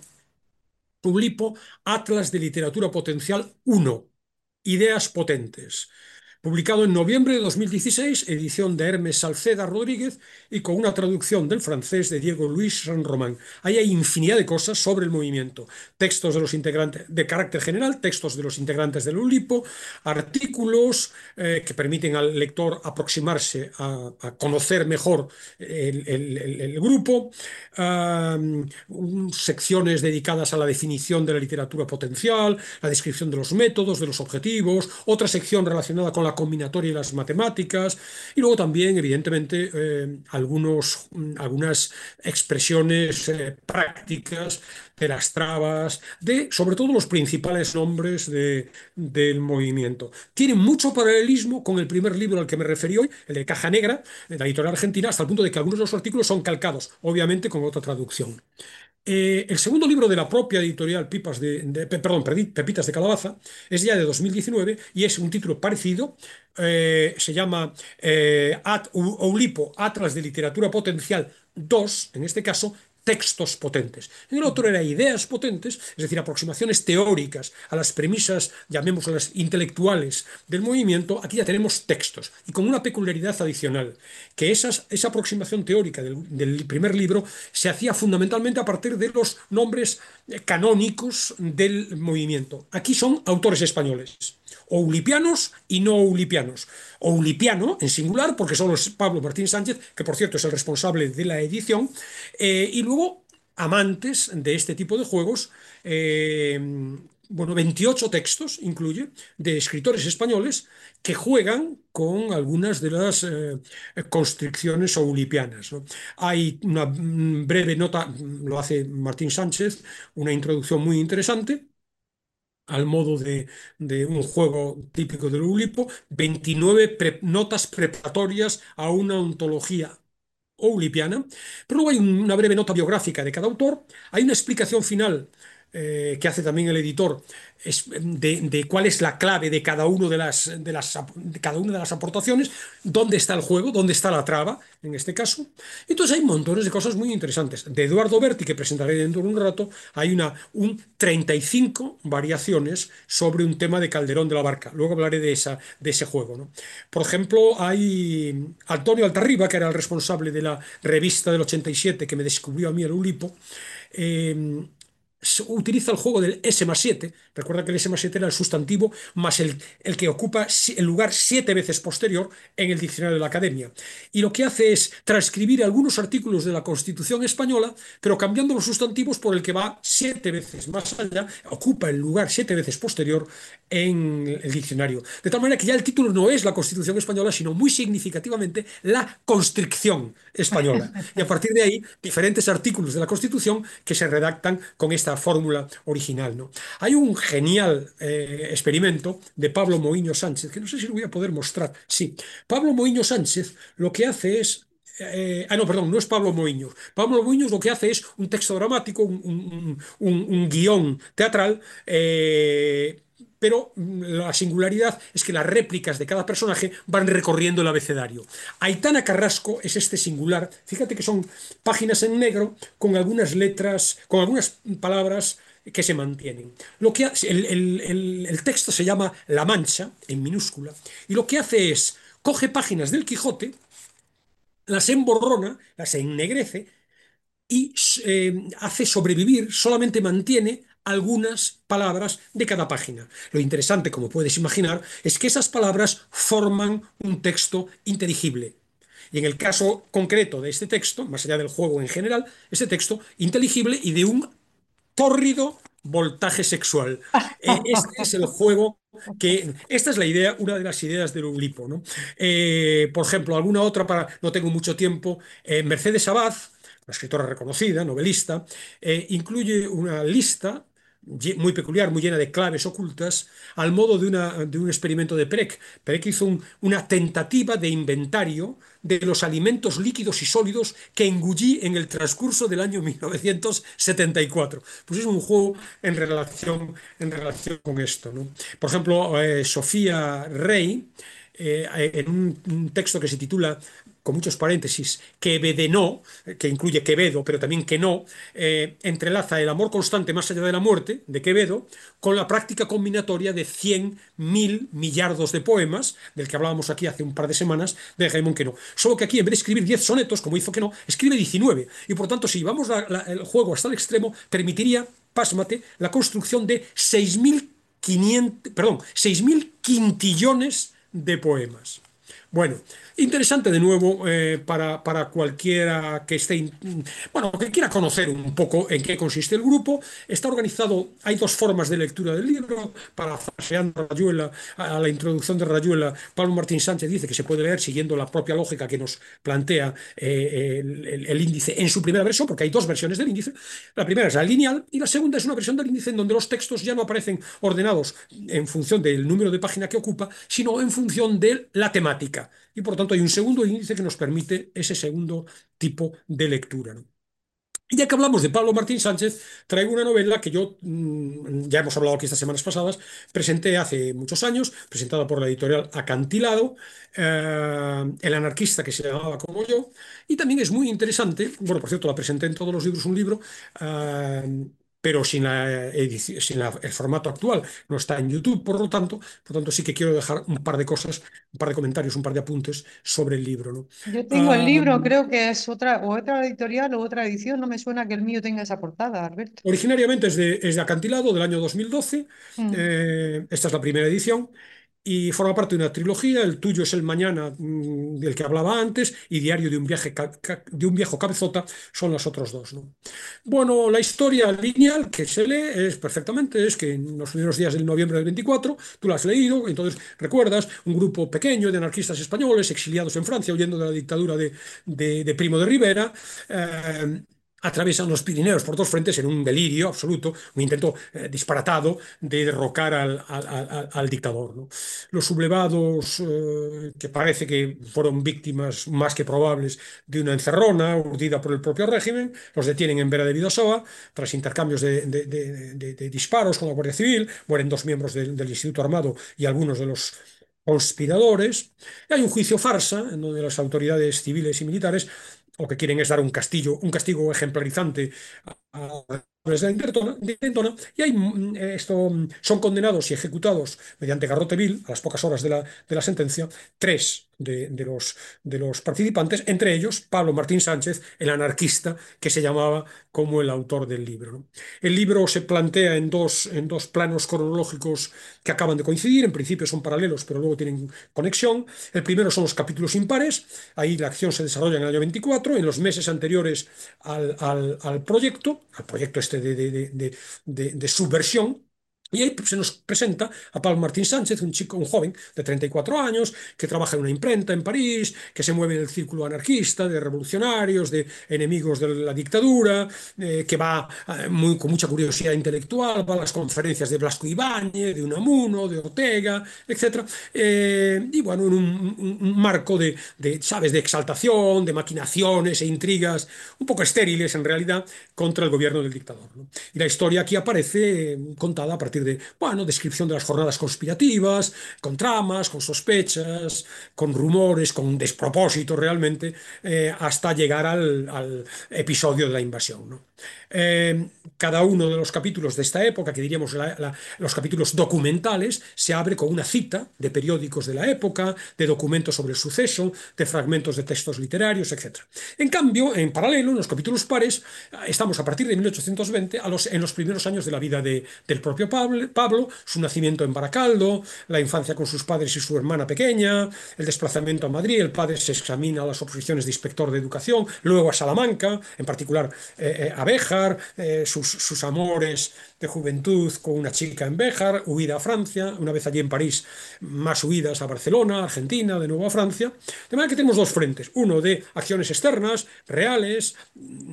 Publipo Atlas de Literatura Potencial 1, Ideas Potentes, publicado en noviembre de 2016, edición de Hermes Salceda Rodríguez y con una traducción del francés de Diego Luis San Román. Ahí hay infinidad de cosas sobre el movimiento, textos de los integrantes de carácter general, textos de los integrantes del Ulipo, artículos eh, que permiten al lector aproximarse a, conocer mejor el, grupo, secciones dedicadas a la definición de la literatura potencial, la descripción de los métodos, de los objetivos, otra sección relacionada con la combinatoria y las matemáticas, y luego también, evidentemente, eh, algunos, mm, algunas expresiones eh, prácticas de las trabas, de sobre todo los principales nombres de- del movimiento. Tiene mucho paralelismo con el primer libro al que me referí hoy, el de Caja Negra, de la editorial argentina, hasta el punto de que algunos de los artículos son calcados, obviamente con otra traducción. Eh, el segundo libro de la propia editorial de, de- pe- perdón, Pepitas de Calabaza es ya de 2019 y es un título parecido. eh, se llama eh, At- Oulipo, Atlas de Literatura Potencial 2, en este caso, textos potentes. En el otro era ideas potentes, es decir, aproximaciones teóricas a las premisas, llamémoslas intelectuales del movimiento. Aquí ya tenemos textos y con una peculiaridad adicional, que esas- esa aproximación teórica del, del primer libro se hacía fundamentalmente a partir de los nombres canónicos del movimiento. Aquí son autores españoles. Oulipianos y no oulipianos. Oulipiano en singular, porque solo es Pablo Martín Sánchez, que por cierto es el responsable de la edición, eh, y luego amantes de este tipo de juegos. eh, bueno, 28 textos incluye de escritores españoles que juegan con algunas de las eh, constricciones oulipianas. Hay una breve nota, lo hace Martín Sánchez, una introducción muy interesante al modo de, un juego típico del Ulipo, 29 pre- notas preparatorias a una ontología oulipiana, pero luego hay una breve nota biográfica de cada autor, hay una explicación final eh, que hace también el editor es de, cuál es la clave de cada, uno de, las, de, las, cada una de las aportaciones, dónde está el juego, dónde está la traba, en este caso. Entonces hay montones de cosas muy interesantes. De Eduardo Berti, que presentaré dentro de un rato, hay una, un 35 variaciones sobre un tema de Calderón de la Barca. Luego hablaré de, esa, de ese juego. ¿no? Por ejemplo, hay Antonio Altarriba, que era el responsable de la revista del 87 que me descubrió a mí el Ulipo. eh, utiliza el juego del S más 7. Recuerda que el S más 7 era el sustantivo más el, el, que ocupa el lugar siete veces posterior en el diccionario de la academia. Y lo que hace es transcribir algunos artículos de la Constitución española, pero cambiando los sustantivos por el que va siete veces más allá, ocupa el lugar siete veces posterior en el diccionario. De tal manera que ya el título no es la Constitución española, sino muy significativamente la Constricción española. [LAUGHS] Y a partir de ahí, diferentes artículos de la Constitución que se redactan con esta fórmula original. ¿no? Hay un genial eh, experimento de Pablo Moiño Sánchez, que no sé si lo voy a poder mostrar. Sí, Pablo Moiño Sánchez lo que hace es eh, ah, no, perdón, no es Pablo Moiño. Pablo Moiño lo que hace es un texto dramático, un, un, guion teatral, eh, pero la singularidad es que las réplicas de cada personaje van recorriendo el abecedario. Aitana Carrasco es este singular. Fíjate que son páginas en negro con algunas letras, con algunas palabras que se mantienen. Lo que el, el texto se llama La Mancha, en minúscula, y lo que hace es, coge páginas del Quijote, las emborrona, las ennegrece, y eh, hace sobrevivir, solamente mantiene algunas palabras de cada página. Lo interesante, como puedes imaginar, es que esas palabras forman un texto inteligible. Y en el caso concreto de este texto, más allá del juego en general, este texto inteligible y de un tórrido voltaje sexual. [LAUGHS] Eh, este es el juego que... Esta es la idea, una de las ideas del Ulipo. ¿no? Eh, por ejemplo, alguna otra para... No tengo mucho tiempo. Eh, Mercedes Abad, una escritora reconocida, novelista, incluye una lista muy peculiar, muy llena de claves ocultas, al modo de, una, de un experimento de Perec. Perec hizo una tentativa de inventario de los alimentos líquidos y sólidos que engullí en el transcurso del año [LAUGHS] 1974. Pues es un juego en relación, en relación con esto. ¿no? Por ejemplo, eh, Sofía Rey, eh, en un, texto que se titula con muchos paréntesis, no, que incluye Quevedo, pero también que no, eh, entrelaza el amor constante más allá de la muerte, de Quevedo, con la práctica combinatoria de 100 mil millardos de poemas, del que hablábamos aquí hace un par de semanas, de Raymond Queneau. Solo que aquí, en vez de escribir 10 sonetos, como hizo Queneau, escribe 19. Y por tanto, si llevamos el juego hasta el extremo, permitiría, pásmate, la construcción de 6.500, perdón, 6.000 quintillones de poemas. Bueno, interesante de nuevo eh, para, para, cualquiera que esté, bueno, que quiera conocer un poco en qué consiste el grupo. Está organizado, hay dos formas de lectura del libro, para paseando Rayuela, a la introducción de Rayuela, Pablo Martín Sánchez dice que se puede leer siguiendo la propia lógica que nos plantea eh, el, índice en su primera versión, porque hay dos versiones del índice. La primera es la lineal y la segunda es una versión del índice en donde los textos ya no aparecen ordenados en función del número de página que ocupa, sino en función de la temática y por tanto hay un segundo índice que nos permite ese segundo tipo de lectura. Y ya que hablamos de Pablo Martín Sánchez, traigo una novela que yo, mm, ya hemos hablado aquí estas semanas pasadas, presenté hace muchos años, presentada por la editorial Acantilado, eh, El anarquista que se llamaba como yo, y también es muy interesante, bueno, por cierto, la presenté en todos los libros un libro, eh, pero sin, la sin el formato actual. No está en YouTube, por lo tanto, por tanto sí que quiero dejar un par de cosas, un par de comentarios, un par de apuntes sobre el libro. ¿no? Yo tengo el libro, creo que es otra, o otra editorial o otra edición, no me suena que el mío tenga esa portada, Alberto. Originariamente es de, es de Acantilado, del año 2012, mm. eh, esta es la primera edición, y forma parte de una trilogía. El tuyo es El Mañana, mm, del que hablaba antes, y Diario de un, viaje, de un viejo cabezota son los otros dos. ¿no? Bueno, la historia lineal que se lee es perfectamente, es que en los primeros días del noviembre del 24, tú la has leído, entonces recuerdas un grupo pequeño de anarquistas españoles exiliados en Francia huyendo de la dictadura de, de, Primo de Rivera. Eh, atraviesan los Pirineos por dos frentes en un delirio absoluto, un intento eh, disparatado de derrocar al, dictador. Los sublevados, eh, que parece que fueron víctimas más que probables de una encerrona urdida por el propio régimen, los detienen en Vera de Vidasoa tras intercambios de, disparos con la Guardia Civil, mueren dos miembros del Instituto Armado y algunos de los conspiradores. Hay un juicio farsa en donde las autoridades civiles y militares lo que quieren es dar un castillo, un castigo ejemplarizante a de intentona, y hay, mm, esto, mm, son condenados y ejecutados mediante garrote vil a las pocas horas de la, de la sentencia tres de, los, de los participantes, entre ellos Pablo Martín Sánchez, el anarquista que se llamaba como el autor del libro. El libro se plantea en dos, en dos planos cronológicos que acaban de coincidir, en principio son paralelos, pero luego tienen conexión. El primero son los capítulos impares, ahí la acción se desarrolla en el año 24, en los meses anteriores al, al, al proyecto, al proyecto este de, de, de subversión, y ahí se nos presenta a Pablo Martín Sánchez, un chico, un joven de 34 años, que trabaja en una imprenta en París, que se mueve en el círculo anarquista, de revolucionarios, de enemigos de la dictadura, eh, que va eh, muy, con mucha curiosidad intelectual, va a las conferencias de Blasco Ibáñez, de Unamuno, de Ortega, etc. Eh, y bueno, en un, un, marco de, de, ¿sabes?, de exaltación, de maquinaciones e intrigas, un poco estériles en realidad, contra el gobierno del dictador. ¿no? Y la historia aquí aparece contada a partir de, bueno, descripción de las jornadas conspirativas, con tramas, con sospechas, con rumores, con despropósitos realmente, eh, hasta llegar al, al, episodio de la invasión. ¿no? Eh, cada uno de los capítulos de esta época, que diríamos los capítulos documentales, se abre con una cita de periódicos de la época, de documentos sobre el suceso, de fragmentos de textos literarios, etc. En cambio, en paralelo, en los capítulos pares, estamos a partir de 1820 a los, en los primeros años de la vida de, del propio Pablo, Pablo, su nacimiento en Baracaldo, la infancia con sus padres y su hermana pequeña, el desplazamiento a Madrid, el padre se examina las oposiciones de inspector de educación, luego a Salamanca, en particular eh, a Béjar, eh, sus, sus, amores de juventud con una chica en Béjar, huida a Francia, una vez allí en París, más huidas a Barcelona, Argentina, de nuevo a Francia. De manera que tenemos dos frentes, uno de acciones externas, reales,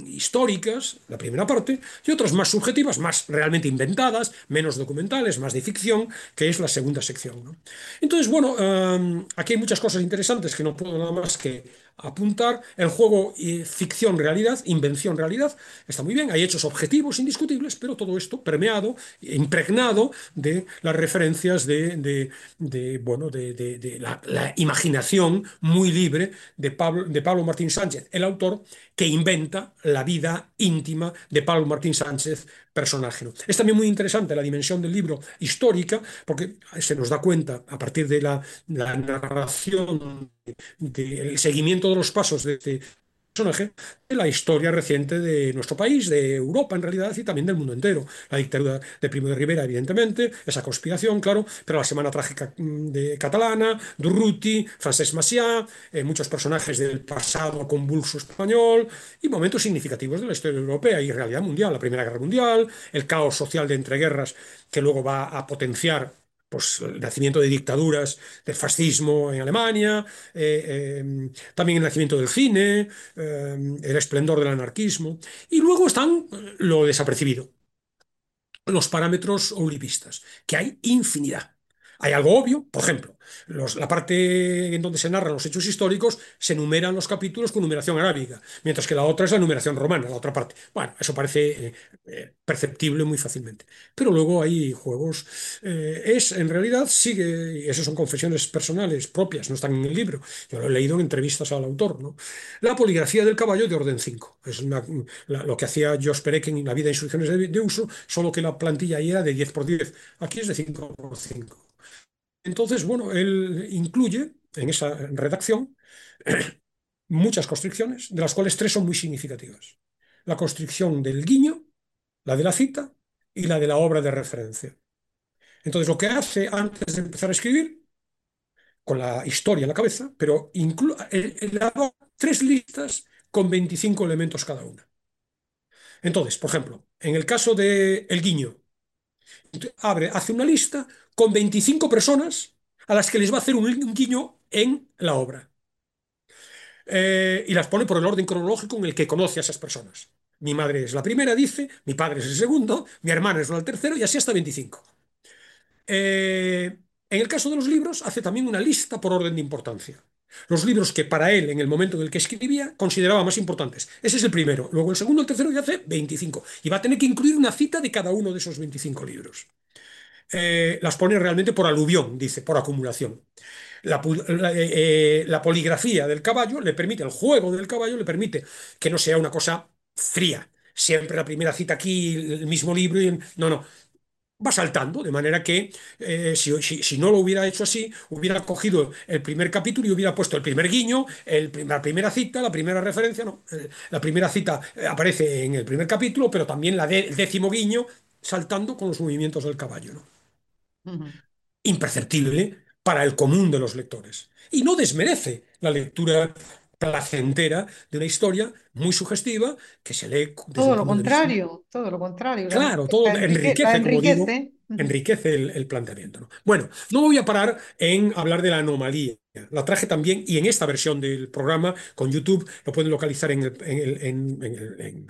históricas, la primera parte, y otras más subjetivas, más realmente inventadas, menos documentales, más de ficción, que es la segunda sección. Entonces, bueno, um, aquí hay muchas cosas interesantes que no puedo nada más que apuntar. El juego eh, ficción-realidad, invención-realidad, está muy bien, hay hechos objetivos indiscutibles, pero todo esto impregnado de las referencias de, de, bueno, de, la, imaginación muy libre de Pablo, de Pablo Martín Sánchez, el autor que inventa la vida íntima de Pablo Martín Sánchez, personaje. Es también muy interesante la dimensión del libro histórica, porque se nos da cuenta a partir de la, narración, del de seguimiento de los pasos de este personaje de la historia reciente de nuestro país, de Europa en realidad y también del mundo entero. La dictadura de Primo de Rivera, evidentemente, esa conspiración, claro, pero la Semana Trágica de Catalana, Durruti, Francesc Macià, eh, muchos personajes del pasado convulso español y momentos significativos de la historia europea y realidad mundial, la Primera Guerra Mundial, el caos social de entreguerras que luego va a potenciar pues, el nacimiento de dictaduras, del fascismo en Alemania, eh, eh, también el nacimiento del cine, eh, el esplendor del anarquismo, y luego están lo desapercibido, los parámetros olipistas, que hay infinidad. Hay algo obvio, por ejemplo, la parte en donde se narran los hechos históricos se numeran los capítulos con numeración arábiga, mientras que la otra es la numeración romana, la otra parte. Bueno, eso parece eh, perceptible muy fácilmente. Pero luego hay juegos. Eh, es, en realidad, sigue, y esas son confesiones personales propias, no están en el libro. Yo lo he leído en entrevistas al autor. La poligrafía del caballo de orden 5. Es lo que hacía Josh Pereken en la vida de instrucciones de, de uso, solo que la plantilla ahí era de 10 por 10. Aquí es de 5 por 5. Entonces, bueno, él incluye en esa redacción [CLEARS THROAT] muchas constricciones, de las cuales tres son muy significativas. La constricción del guiño, la de la cita y la de la obra de referencia. Entonces, lo que hace antes de empezar a escribir, con la historia en la cabeza, pero da tres listas con 25 elementos cada una. Entonces, por ejemplo, en el caso del el guiño, abre, hace una lista con 25 personas a las que les va a hacer un, guiño en la obra. Eh, y las pone por el orden cronológico en el que conoce a esas personas. Mi madre es la primera, dice, mi padre es el segundo, mi hermana es el tercero y así hasta 25. Eh, en el caso de los libros, hace también una lista por orden de importancia. Los libros que para él, en el momento en el que escribía, consideraba más importantes. Ese es el primero. Luego el segundo, el tercero y hace 25. Y va a tener que incluir una cita de cada uno de esos 25 libros. Eh, las pone realmente por aluvión, dice, por acumulación. La, la, eh, la, poligrafía del caballo le permite, el juego del caballo le permite que no sea una cosa fría, siempre la primera cita aquí, el mismo libro, y no, no, va saltando, de manera que eh, si, si, si, no lo hubiera hecho así, hubiera cogido el primer capítulo y hubiera puesto el primer guiño, el, la primera cita, la primera referencia, no, eh, la primera cita eh, aparece en el primer capítulo, pero también la de, el décimo guiño saltando con los movimientos del caballo. ¿no? Uh -huh. Imperceptible para el común de los lectores. Y no desmerece la lectura placentera de una historia muy sugestiva que se lee todo lo contrario todo lo contrario claro todo enriquece, enriquece, enriquece. Como digo, enriquece el, el planteamiento ¿no? bueno no voy a parar en hablar de la anomalía la traje también y en esta versión del programa con YouTube lo pueden localizar en, el, en, el, en, en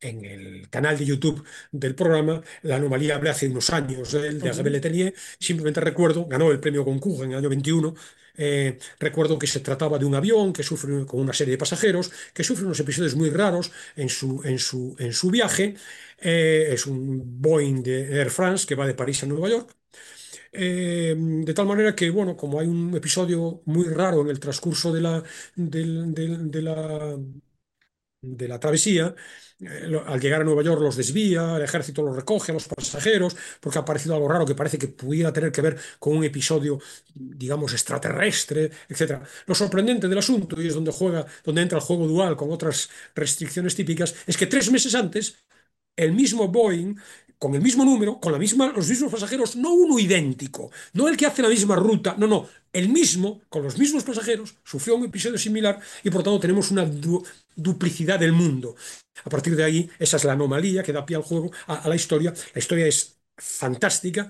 en el canal de YouTube del programa, la anomalía hablé hace unos años el de Agave Letelier, simplemente recuerdo, ganó el premio Goncourt en el año 21, eh, recuerdo que se trataba de un avión que sufre con una serie de pasajeros, que sufre unos episodios muy raros en su, en su, en su viaje, eh, es un Boeing de Air France que va de París a Nueva York, eh, de tal manera que, bueno, como hay un episodio muy raro en el transcurso de la, de, la, de la travesía, eh, al llegar a Nueva York los desvía, el ejército los recoge a los pasajeros, porque ha parecido algo raro que parece que pudiera tener que ver con un episodio, digamos, extraterrestre, etc. Lo sorprendente del asunto, y es donde juega, donde entra el juego dual con otras restricciones típicas, es que tres meses antes, el mismo Boeing con el mismo número, con la misma, los mismos pasajeros, no uno idéntico, no el que hace la misma ruta, no, no, el mismo, con los mismos pasajeros, sufrió un episodio similar y por tanto tenemos una du duplicidad del mundo. A partir de ahí, esa es la anomalía que da pie al juego, a, a la historia. La historia es fantástica,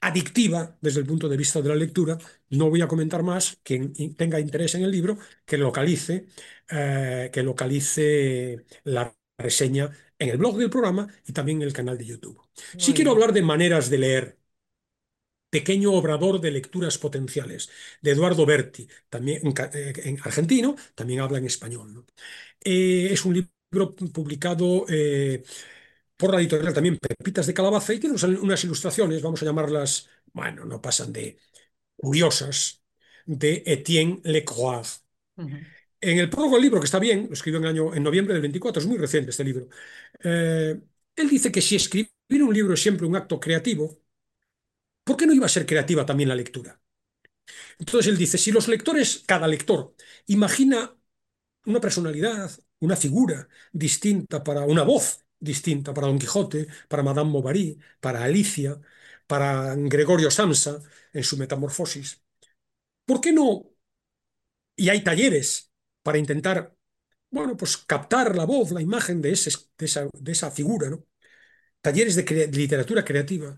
adictiva desde el punto de vista de la lectura. No voy a comentar más. Quien tenga interés en el libro, que localice, eh, que localice la reseña en el blog del programa y también en el canal de YouTube. Muy sí bien. quiero hablar de maneras de leer. Pequeño obrador de lecturas potenciales, de Eduardo Berti, también en, en argentino, también habla en español. ¿no? Eh, es un libro publicado eh, por la editorial también Pepitas de Calabaza y tiene unas ilustraciones, vamos a llamarlas, bueno, no pasan de curiosas, de Etienne Lecroix. Uh -huh. En el prólogo del libro, que está bien, lo escribió en, noviembre del 24, es muy reciente este libro, eh, él dice que si escribir un libro es siempre un acto creativo, ¿por qué no iba a ser creativa también la lectura? Entonces él dice, si los lectores, cada lector, imagina una personalidad, una figura distinta para una voz distinta para Don Quijote, para Madame Bovary, para Alicia, para Gregorio Samsa en su Metamorfosis. ¿Por qué no? Y hay talleres para intentar, bueno, pues captar la voz, la imagen de, ese, de, esa, de esa, figura, ¿no? Talleres de, literatura creativa.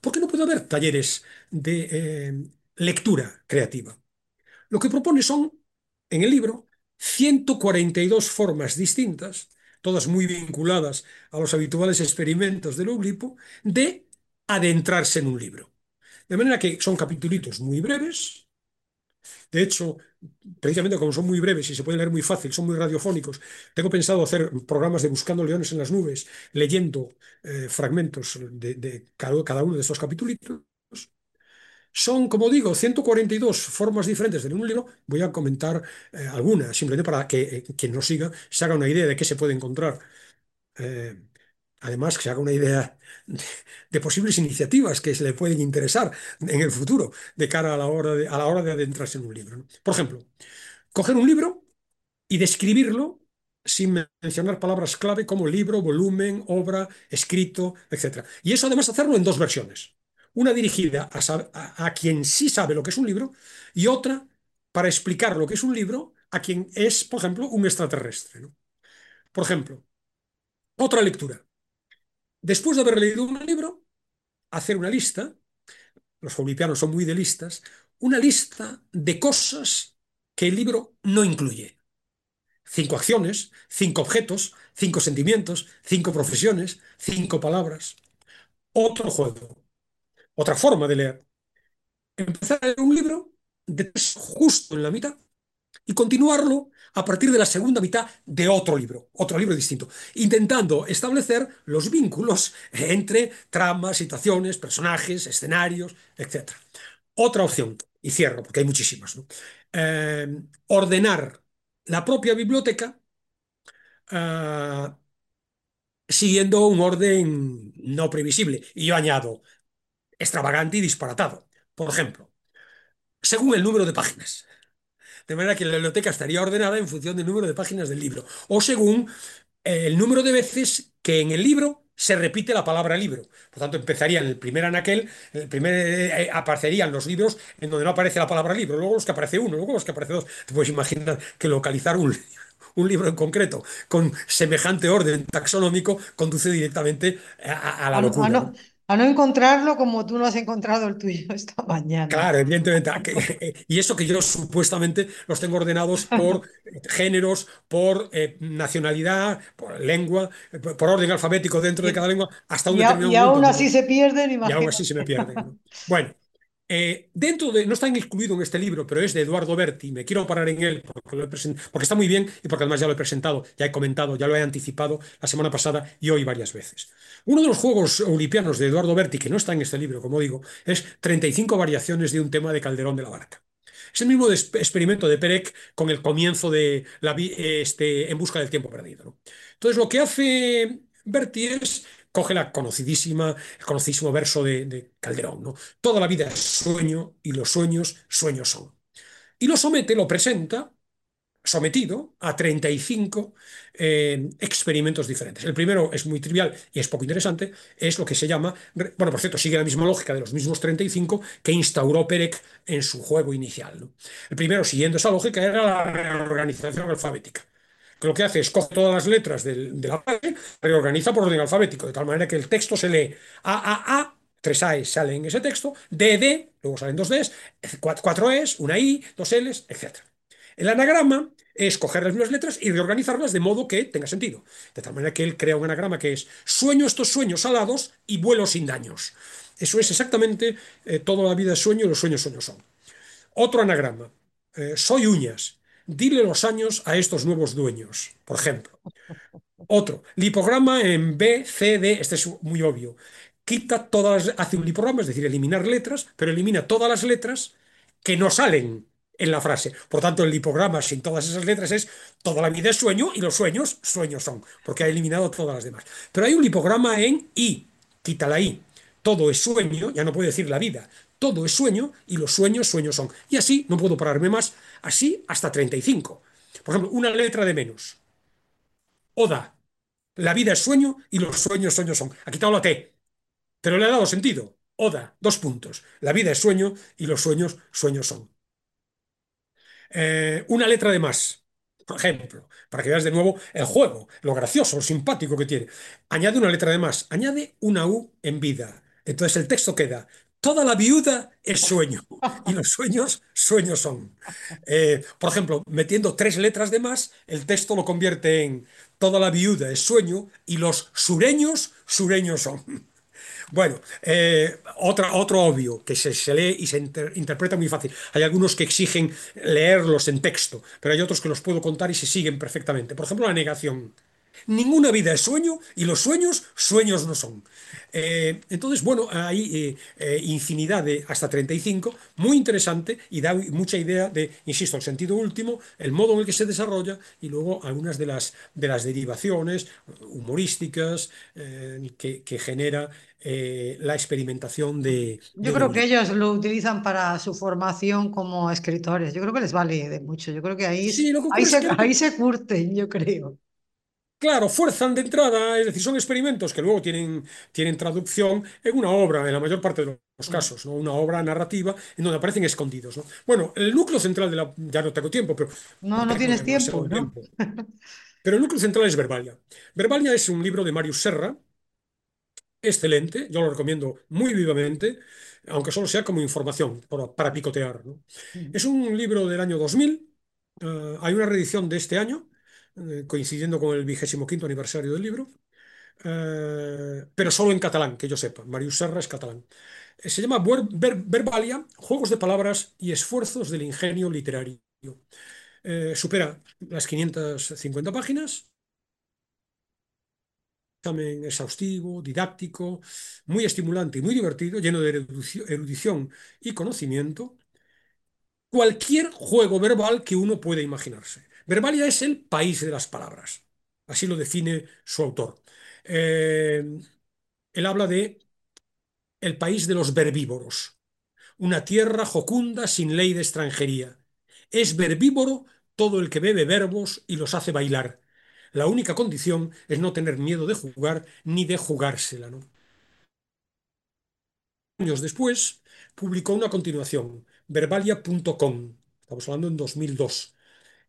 ¿Por qué no puede haber talleres de eh, lectura creativa? Lo que propone son, en el libro, 142 formas distintas, todas muy vinculadas a los habituales experimentos del Oulipo, de adentrarse en un libro. De manera que son capítulos muy breves. De hecho, precisamente como son muy breves y se pueden leer muy fácil, son muy radiofónicos, tengo pensado hacer programas de Buscando Leones en las Nubes, leyendo eh, fragmentos de, cada, uno de estos capítulos. Son, como digo, 142 formas diferentes de leer un libro. Voy a comentar eh, algunas, simplemente para que eh, quien nos siga se haga una idea de qué se puede encontrar. Además, que se haga una idea de, posibles iniciativas que se le pueden interesar en el futuro de cara a la hora de, a la hora de adentrarse en un libro. Por ejemplo, coger un libro y describirlo sin mencionar palabras clave como libro, volumen, obra, escrito, etc. Y eso además hacerlo en dos versiones una dirigida a, quien sí sabe lo que es un libro y otra para explicar lo que es un libro a quien es, por ejemplo, un extraterrestre. Por ejemplo, otra lectura. Después de haber leído un libro, hacer una lista, los faulipianos son muy de listas, una lista de cosas que el libro no incluye. Cinco acciones, cinco objetos, cinco sentimientos, cinco profesiones, cinco palabras. Otro juego, otra forma de leer. Empezar a leer un libro, justo en la mitad y continuarlo a partir de la segunda mitad de otro libro, otro libro distinto, intentando establecer los vínculos entre tramas, situaciones, personajes, escenarios, etc. Otra opción, y cierro porque hay muchísimas, eh, ordenar la propia biblioteca uh, siguiendo un orden no previsible. Y yo añado, extravagante y disparatado. Por ejemplo, según el número de páginas. De manera que la biblioteca estaría ordenada en función del número de páginas del libro. O según eh, el número de veces que en el libro se repite la palabra libro. Por tanto, empezaría en el primer anaquel, en el primer, eh, aparecerían los libros en donde no aparece la palabra libro, luego los que aparece uno, luego los que aparece dos. Te puedes imaginar que localizar un, [LAUGHS] un libro en concreto con semejante orden taxonómico conduce directamente a, a la locura. A no encontrarlo como tú no has encontrado el tuyo [LAUGHS] esta mañana. Claro, evidentemente. ah, [LAUGHS] Y eso que yo supuestamente los tengo ordenados [LAUGHS] por géneros, por eh, nacionalidad, por lengua, eh, por orden alfabético dentro de cada lengua, hasta un y determinado y aún momento. así se pierden, Y aún así imagínate. se me pierden. ¿no? Bueno, eh, dentro de, no está incluido en este libro, pero es de Eduardo Berti, me quiero parar en él porque, está muy bien y porque además ya lo he presentado, ya he comentado, ya lo he anticipado la semana pasada y hoy varias veces. Uno de los juegos olimpianos de Eduardo Berti, que no está en este libro, como digo, es 35 variaciones de un tema de Calderón de la Barca. Es el mismo experimento de Perec con el comienzo de la vi- este, En busca del tiempo perdido. Entonces, lo que hace Berti es coge la conocidísima, el conocidísimo verso de, de Calderón, ¿no? Toda la vida es sueño y los sueños, sueños son. Y lo somete, lo presenta, sometido a 35 eh, experimentos diferentes. El primero es muy trivial y es poco interesante, es lo que se llama, bueno, por cierto, sigue la misma lógica de los mismos 35 que instauró Perec en su juego inicial. ¿no? El primero, siguiendo esa lógica, era la reorganización alfabética que lo que hace es coge todas las letras del- de la frase, reorganiza por orden alfabético, de tal manera que el texto se lee A, A, A, tres A's salen en ese texto, D, D, luego salen dos D's, cuatro, E's, una I, dos L's, etc. El anagrama es coger las mismas letras y reorganizarlas de modo que tenga sentido. De tal manera que él crea un anagrama que es sueño estos sueños salados y vuelo sin daños. Eso es exactamente eh, toda la vida es sueño y los sueños sueños son. Otro anagrama. eh, soy uñas. Dile los años a estos nuevos dueños, por ejemplo. Otro, lipograma en B, C, D, este es muy obvio. Quita todas, las- hace un lipograma, es decir, eliminar letras, pero elimina todas las letras que no salen en la frase. Por tanto, el lipograma sin todas esas letras es toda la vida es sueño y los sueños, sueños son, porque ha eliminado todas las demás. Pero hay un lipograma en I, quita la I. Todo es sueño, ya no puedo decir la vida. Todo es sueño y los sueños, sueños son. Y así, no puedo pararme más, así hasta 35. Por ejemplo, una letra de menos. Oda. La vida es sueño y los sueños, sueños son. Ha quitado la T, pero le ha dado sentido. Oda, dos puntos. La vida es sueño y los sueños, sueños son. Eh, una letra de más, por ejemplo, para que veas de nuevo el juego, lo gracioso, lo simpático que tiene. Añade una letra de más, añade una U en vida. Entonces el texto queda, toda la viuda es sueño y los sueños, sueños son. Eh, por ejemplo, metiendo tres letras de más, el texto lo convierte en, toda la viuda es sueño y los sureños, sureños son. Bueno, eh, otra, otro obvio que se, se lee y se inter- interpreta muy fácil. Hay algunos que exigen leerlos en texto, pero hay otros que los puedo contar y se siguen perfectamente. Por ejemplo, la negación. Ninguna vida es sueño y los sueños, sueños no son. Eh, entonces, bueno, hay eh, eh, infinidad de hasta 35, muy interesante y da mucha idea de, insisto, el sentido último, el modo en el que se desarrolla y luego algunas de las, de las derivaciones humorísticas eh, que, que genera la experimentación de, de Yo creo que ellos lo utilizan para su formación como escritores. Yo creo que les vale de mucho. Yo creo que ahí, Sí, lo que ahí se, que [LAUGHS] ahí se curten, yo creo. Claro, fuerzan de entrada, es decir, son experimentos que luego tienen, tienen traducción en una obra, en la mayor parte de los casos, ¿no? Una obra narrativa en donde aparecen escondidos, ¿no? Bueno, el núcleo central de la... Ya no tengo tiempo, pero No, no tienes tiempo, ¿no? tiempo. Pero el núcleo central es Verbalia. Verbalia es un libro de Marius Serra, excelente, yo lo recomiendo muy vivamente, aunque solo sea como información, para, para picotear, ¿no? Es un libro del año 2000, eh, hay una reedición de este año, eh, coincidiendo con el vigésimo quinto aniversario del libro, eh, pero solo en catalán, que yo sepa. Marius Serra es catalán. Eh, Se llama Ver- Ver- Verbalia, Juegos de Palabras y Esfuerzos del Ingenio Literario. Supera las 550 páginas, examen exhaustivo, didáctico, muy estimulante y muy divertido, lleno de erudici- erudición y conocimiento. Cualquier juego verbal que uno pueda imaginarse. Verbalia es el país de las palabras. Así lo define su autor. Eh, él habla de el país de los verbívoros, una tierra jocunda sin ley de extranjería. Es verbívoro todo el que bebe verbos y los hace bailar. La única condición es no tener miedo de jugar ni de jugársela. ¿no? Años después, publicó una continuación, verbalia.com, estamos hablando en 2002,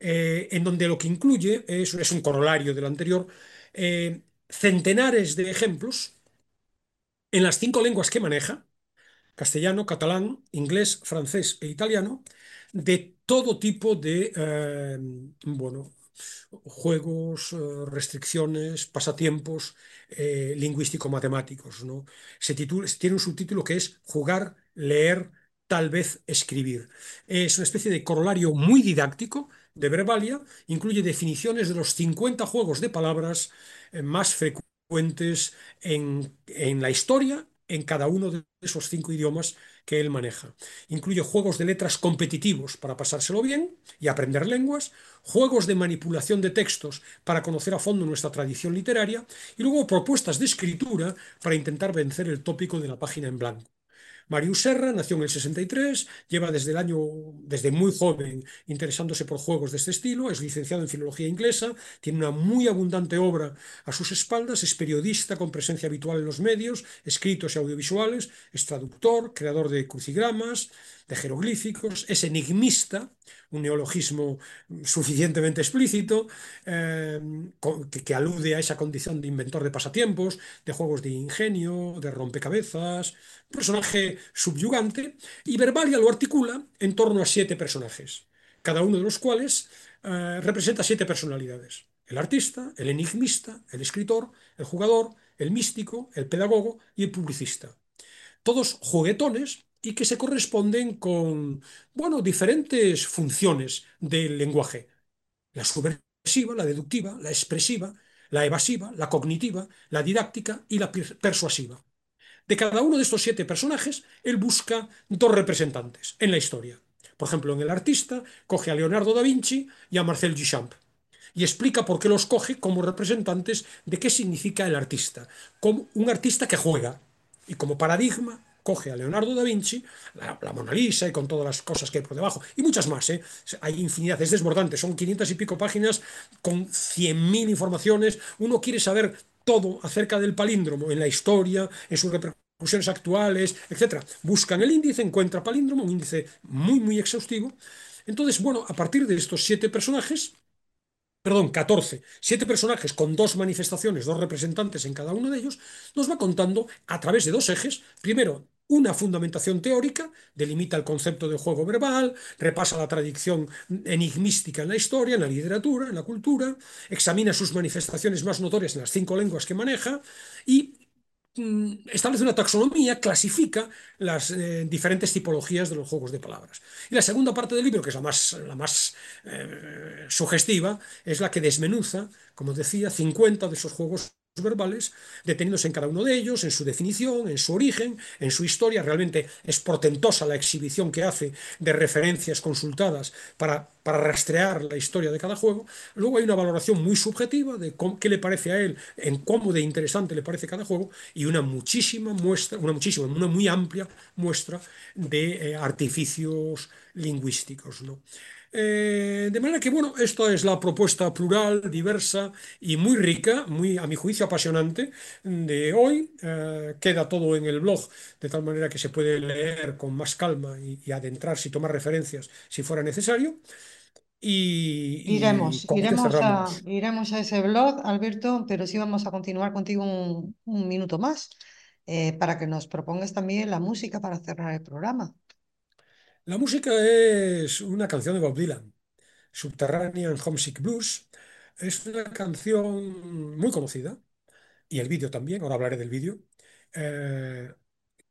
eh, en donde lo que incluye es, un corolario del anterior, eh, centenares de ejemplos en las cinco lenguas que maneja, castellano, catalán, inglés, francés e italiano, de todo tipo de, eh, bueno, juegos, restricciones, pasatiempos eh, lingüístico-matemáticos. ¿no? Tiene un subtítulo que es Jugar, leer, tal vez escribir. Es una especie de corolario muy didáctico de Verbalia, incluye definiciones de los 50 juegos de palabras eh, más frecuentes en, en la historia en cada uno de esos cinco idiomas que él maneja. Incluye juegos de letras competitivos para pasárselo bien y aprender lenguas, juegos de manipulación de textos para conocer a fondo nuestra tradición literaria y luego propuestas de escritura para intentar vencer el tópico de la página en blanco. Marius Serra nació en el 63, lleva desde el año, desde muy joven, interesándose por juegos de este estilo, es licenciado en filología inglesa, tiene una muy abundante obra a sus espaldas, es periodista con presencia habitual en los medios, escritos y audiovisuales, es traductor, creador de crucigramas, de jeroglíficos, es enigmista, un neologismo suficientemente explícito, eh, que, alude a esa condición de inventor de pasatiempos, de juegos de ingenio, de rompecabezas, personaje subyugante, y Verbalia lo articula en torno a siete personajes, cada uno de los cuales eh, representa siete personalidades. El artista, el enigmista, el escritor, el jugador, el místico, el pedagogo y el publicista. Todos juguetones y que se corresponden con, bueno, diferentes funciones del lenguaje. La subversiva, la deductiva, la expresiva, la evasiva, la cognitiva, la didáctica y la persuasiva. De cada uno de estos siete personajes, él busca dos representantes en la historia. Por ejemplo, en El artista, coge a Leonardo da Vinci y a Marcel Duchamp y explica por qué los coge como representantes de qué significa el artista, como un artista que juega y como paradigma coge a Leonardo da Vinci, la, Mona Lisa y con todas las cosas que hay por debajo, y muchas más, ¿eh? hay infinidad, es desbordante, son 500 y pico páginas con 100.000 informaciones, uno quiere saber todo acerca del palíndromo en la historia, en sus repercusiones actuales, etc. Buscan el índice, encuentra palíndromo, un índice muy, muy exhaustivo. Entonces, bueno, a partir de estos siete personajes, perdón, 14, siete personajes con dos manifestaciones, dos representantes en cada uno de ellos, nos va contando a través de dos ejes, primero una fundamentación teórica, delimita el concepto de juego verbal, repasa la tradición enigmística en la historia, en la literatura, en la cultura, examina sus manifestaciones más notorias en las cinco lenguas que maneja y mm, establece una taxonomía, clasifica las eh, diferentes tipologías de los juegos de palabras. Y la segunda parte del libro, que es la más, la más eh, sugestiva, es la que desmenuza, como decía, 50 de esos juegos verbales, deteniéndose en cada uno de ellos, en su definición, en su origen, en su historia. Realmente es portentosa la exhibición que hace de referencias consultadas para, para rastrear la historia de cada juego. Luego hay una valoración muy subjetiva de qué le parece a él, en cómo de interesante le parece cada juego, y una muchísima muestra, una muchísima, una muy amplia muestra de eh, artificios lingüísticos. ¿no? Eh, de manera que, bueno, esto es la propuesta plural, diversa y muy rica, muy, a mi juicio, apasionante de hoy. Eh, queda todo en el blog, de tal manera que se puede leer con más calma y, y adentrarse y tomar referencias si fuera necesario. Y, iremos, iremos, a, iremos a ese blog, Alberto, pero sí vamos a continuar contigo un, un minuto más eh, para que nos propongas también la música para cerrar el programa. La música es una canción de Bob Dylan, Subterranean Homesick Blues. Es una canción muy conocida, y el vídeo también, ahora hablaré del vídeo, eh,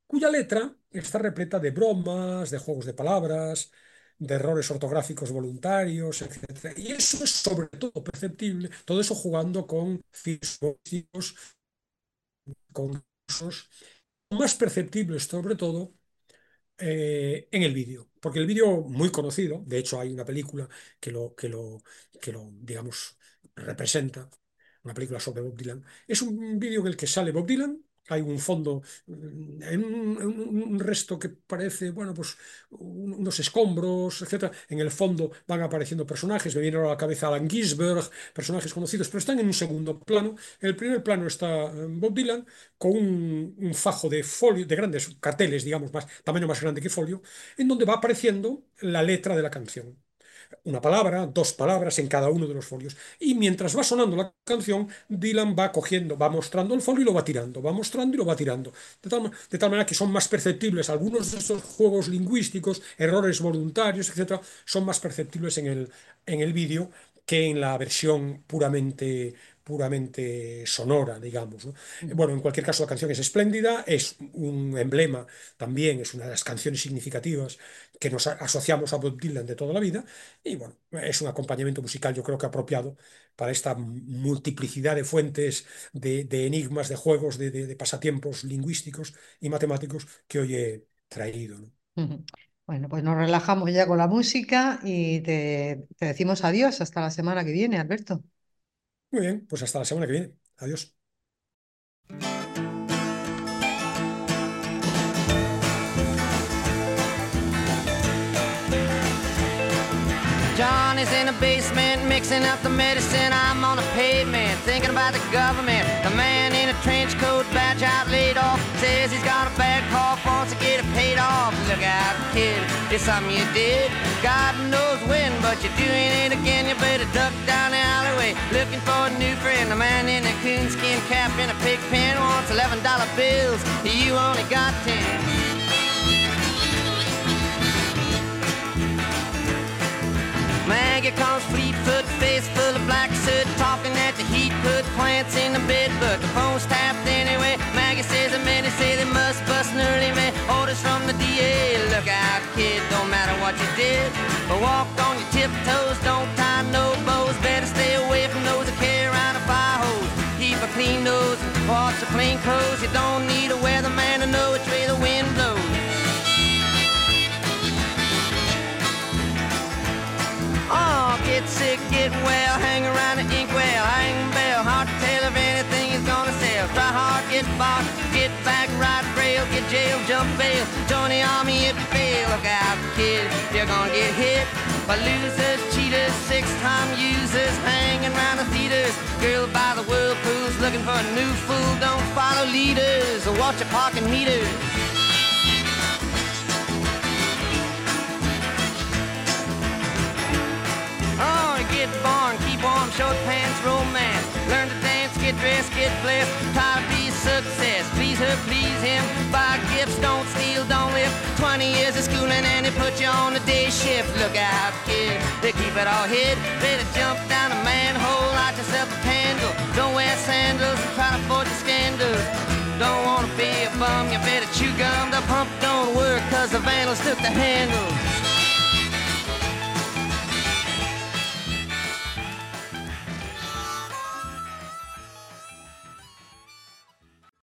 cuya letra está repleta de bromas, de juegos de palabras, de errores ortográficos voluntarios, etc. Y eso es sobre todo perceptible, todo eso jugando con físicos, con usos, más perceptible sobre todo eh, en el vídeo, porque el vídeo muy conocido, de hecho hay una película que lo, que lo, que lo digamos, representa, una película sobre Bob Dylan. Es un vídeo en el que sale Bob Dylan, hay un fondo, mm, en un, resto que parece, bueno, pues un- unos escombros, etcétera. En el fondo van apareciendo personajes, me viene a la cabeza Alan Ginsberg, personajes conocidos, pero están en un segundo plano. En el primer plano está eh, Bob Dylan con un, un fajo de folio, de grandes carteles, digamos, más, tamaño más grande que folio, en donde va apareciendo la letra de la canción una palabra, dos palabras en cada uno de los folios. Y mientras va sonando la canción, Dylan va cogiendo, va mostrando el folio y lo va tirando, va mostrando y lo va tirando. De tal, de tal manera que son más perceptibles algunos de esos juegos lingüísticos, errores voluntarios, etcétera, son más perceptibles en el, en el vídeo que en la versión puramente puramente sonora, digamos. ¿no? Bueno, en cualquier caso, la canción es espléndida, es un emblema también, es una de las canciones significativas que nos asociamos a Bob Dylan de toda la vida, y bueno, es un acompañamiento musical yo creo que apropiado para esta multiplicidad de fuentes, de, de enigmas, de juegos, de, de- de pasatiempos lingüísticos y matemáticos que hoy he traído. Bueno, pues nos relajamos ya con la música y te, te decimos adiós hasta la semana que viene, Alberto. Muy bien, pues hasta la semana que viene. Adiós. Johnny's in the basement mixing up the medicine. I'm on the pavement thinking about the government. The man in a trench coat, badge out, laid off, says he's got a bad cough, wants to get it paid off. Look out, kid, it's something you did. God knows when, but you're doing it again. You better duck down the alleyway looking for a new friend. The man in a coonskin cap and a pig pen wants eleven dollar bills. You only got ten. Maggie comes fleet-foot, face full of black soot, talking at the heat, put plants in the bed, but the phone's tapped anyway. Maggie says the men say they must bust an early man. Out, kid, don't matter what you did, but walk on your tiptoes, don't tie no bows, better stay away from those that carry around a fire hose. Keep a clean nose, wash your clean clothes. You don't Look out, kid, you're gonna get hit by losers, cheaters, six-time users, hanging around the theaters. Girl by the whirlpools, looking for a new fool. Don't follow leaders or watch your parking meters. Oh, get born, keep warm, short pants, romance. Learn to dance, get dressed, get blessed. Try to be success. Please her, please him. Buy gifts, don't steal, don't live. 20 years of schooling and they put you on the day shift. Look out, kid, they keep it all hid. Better jump down a manhole, light yourself a candle. Don't wear sandals and try to forge the scandals. Don't wanna be a bum, you better chew gum. The pump don't work cause the vandals took the handle.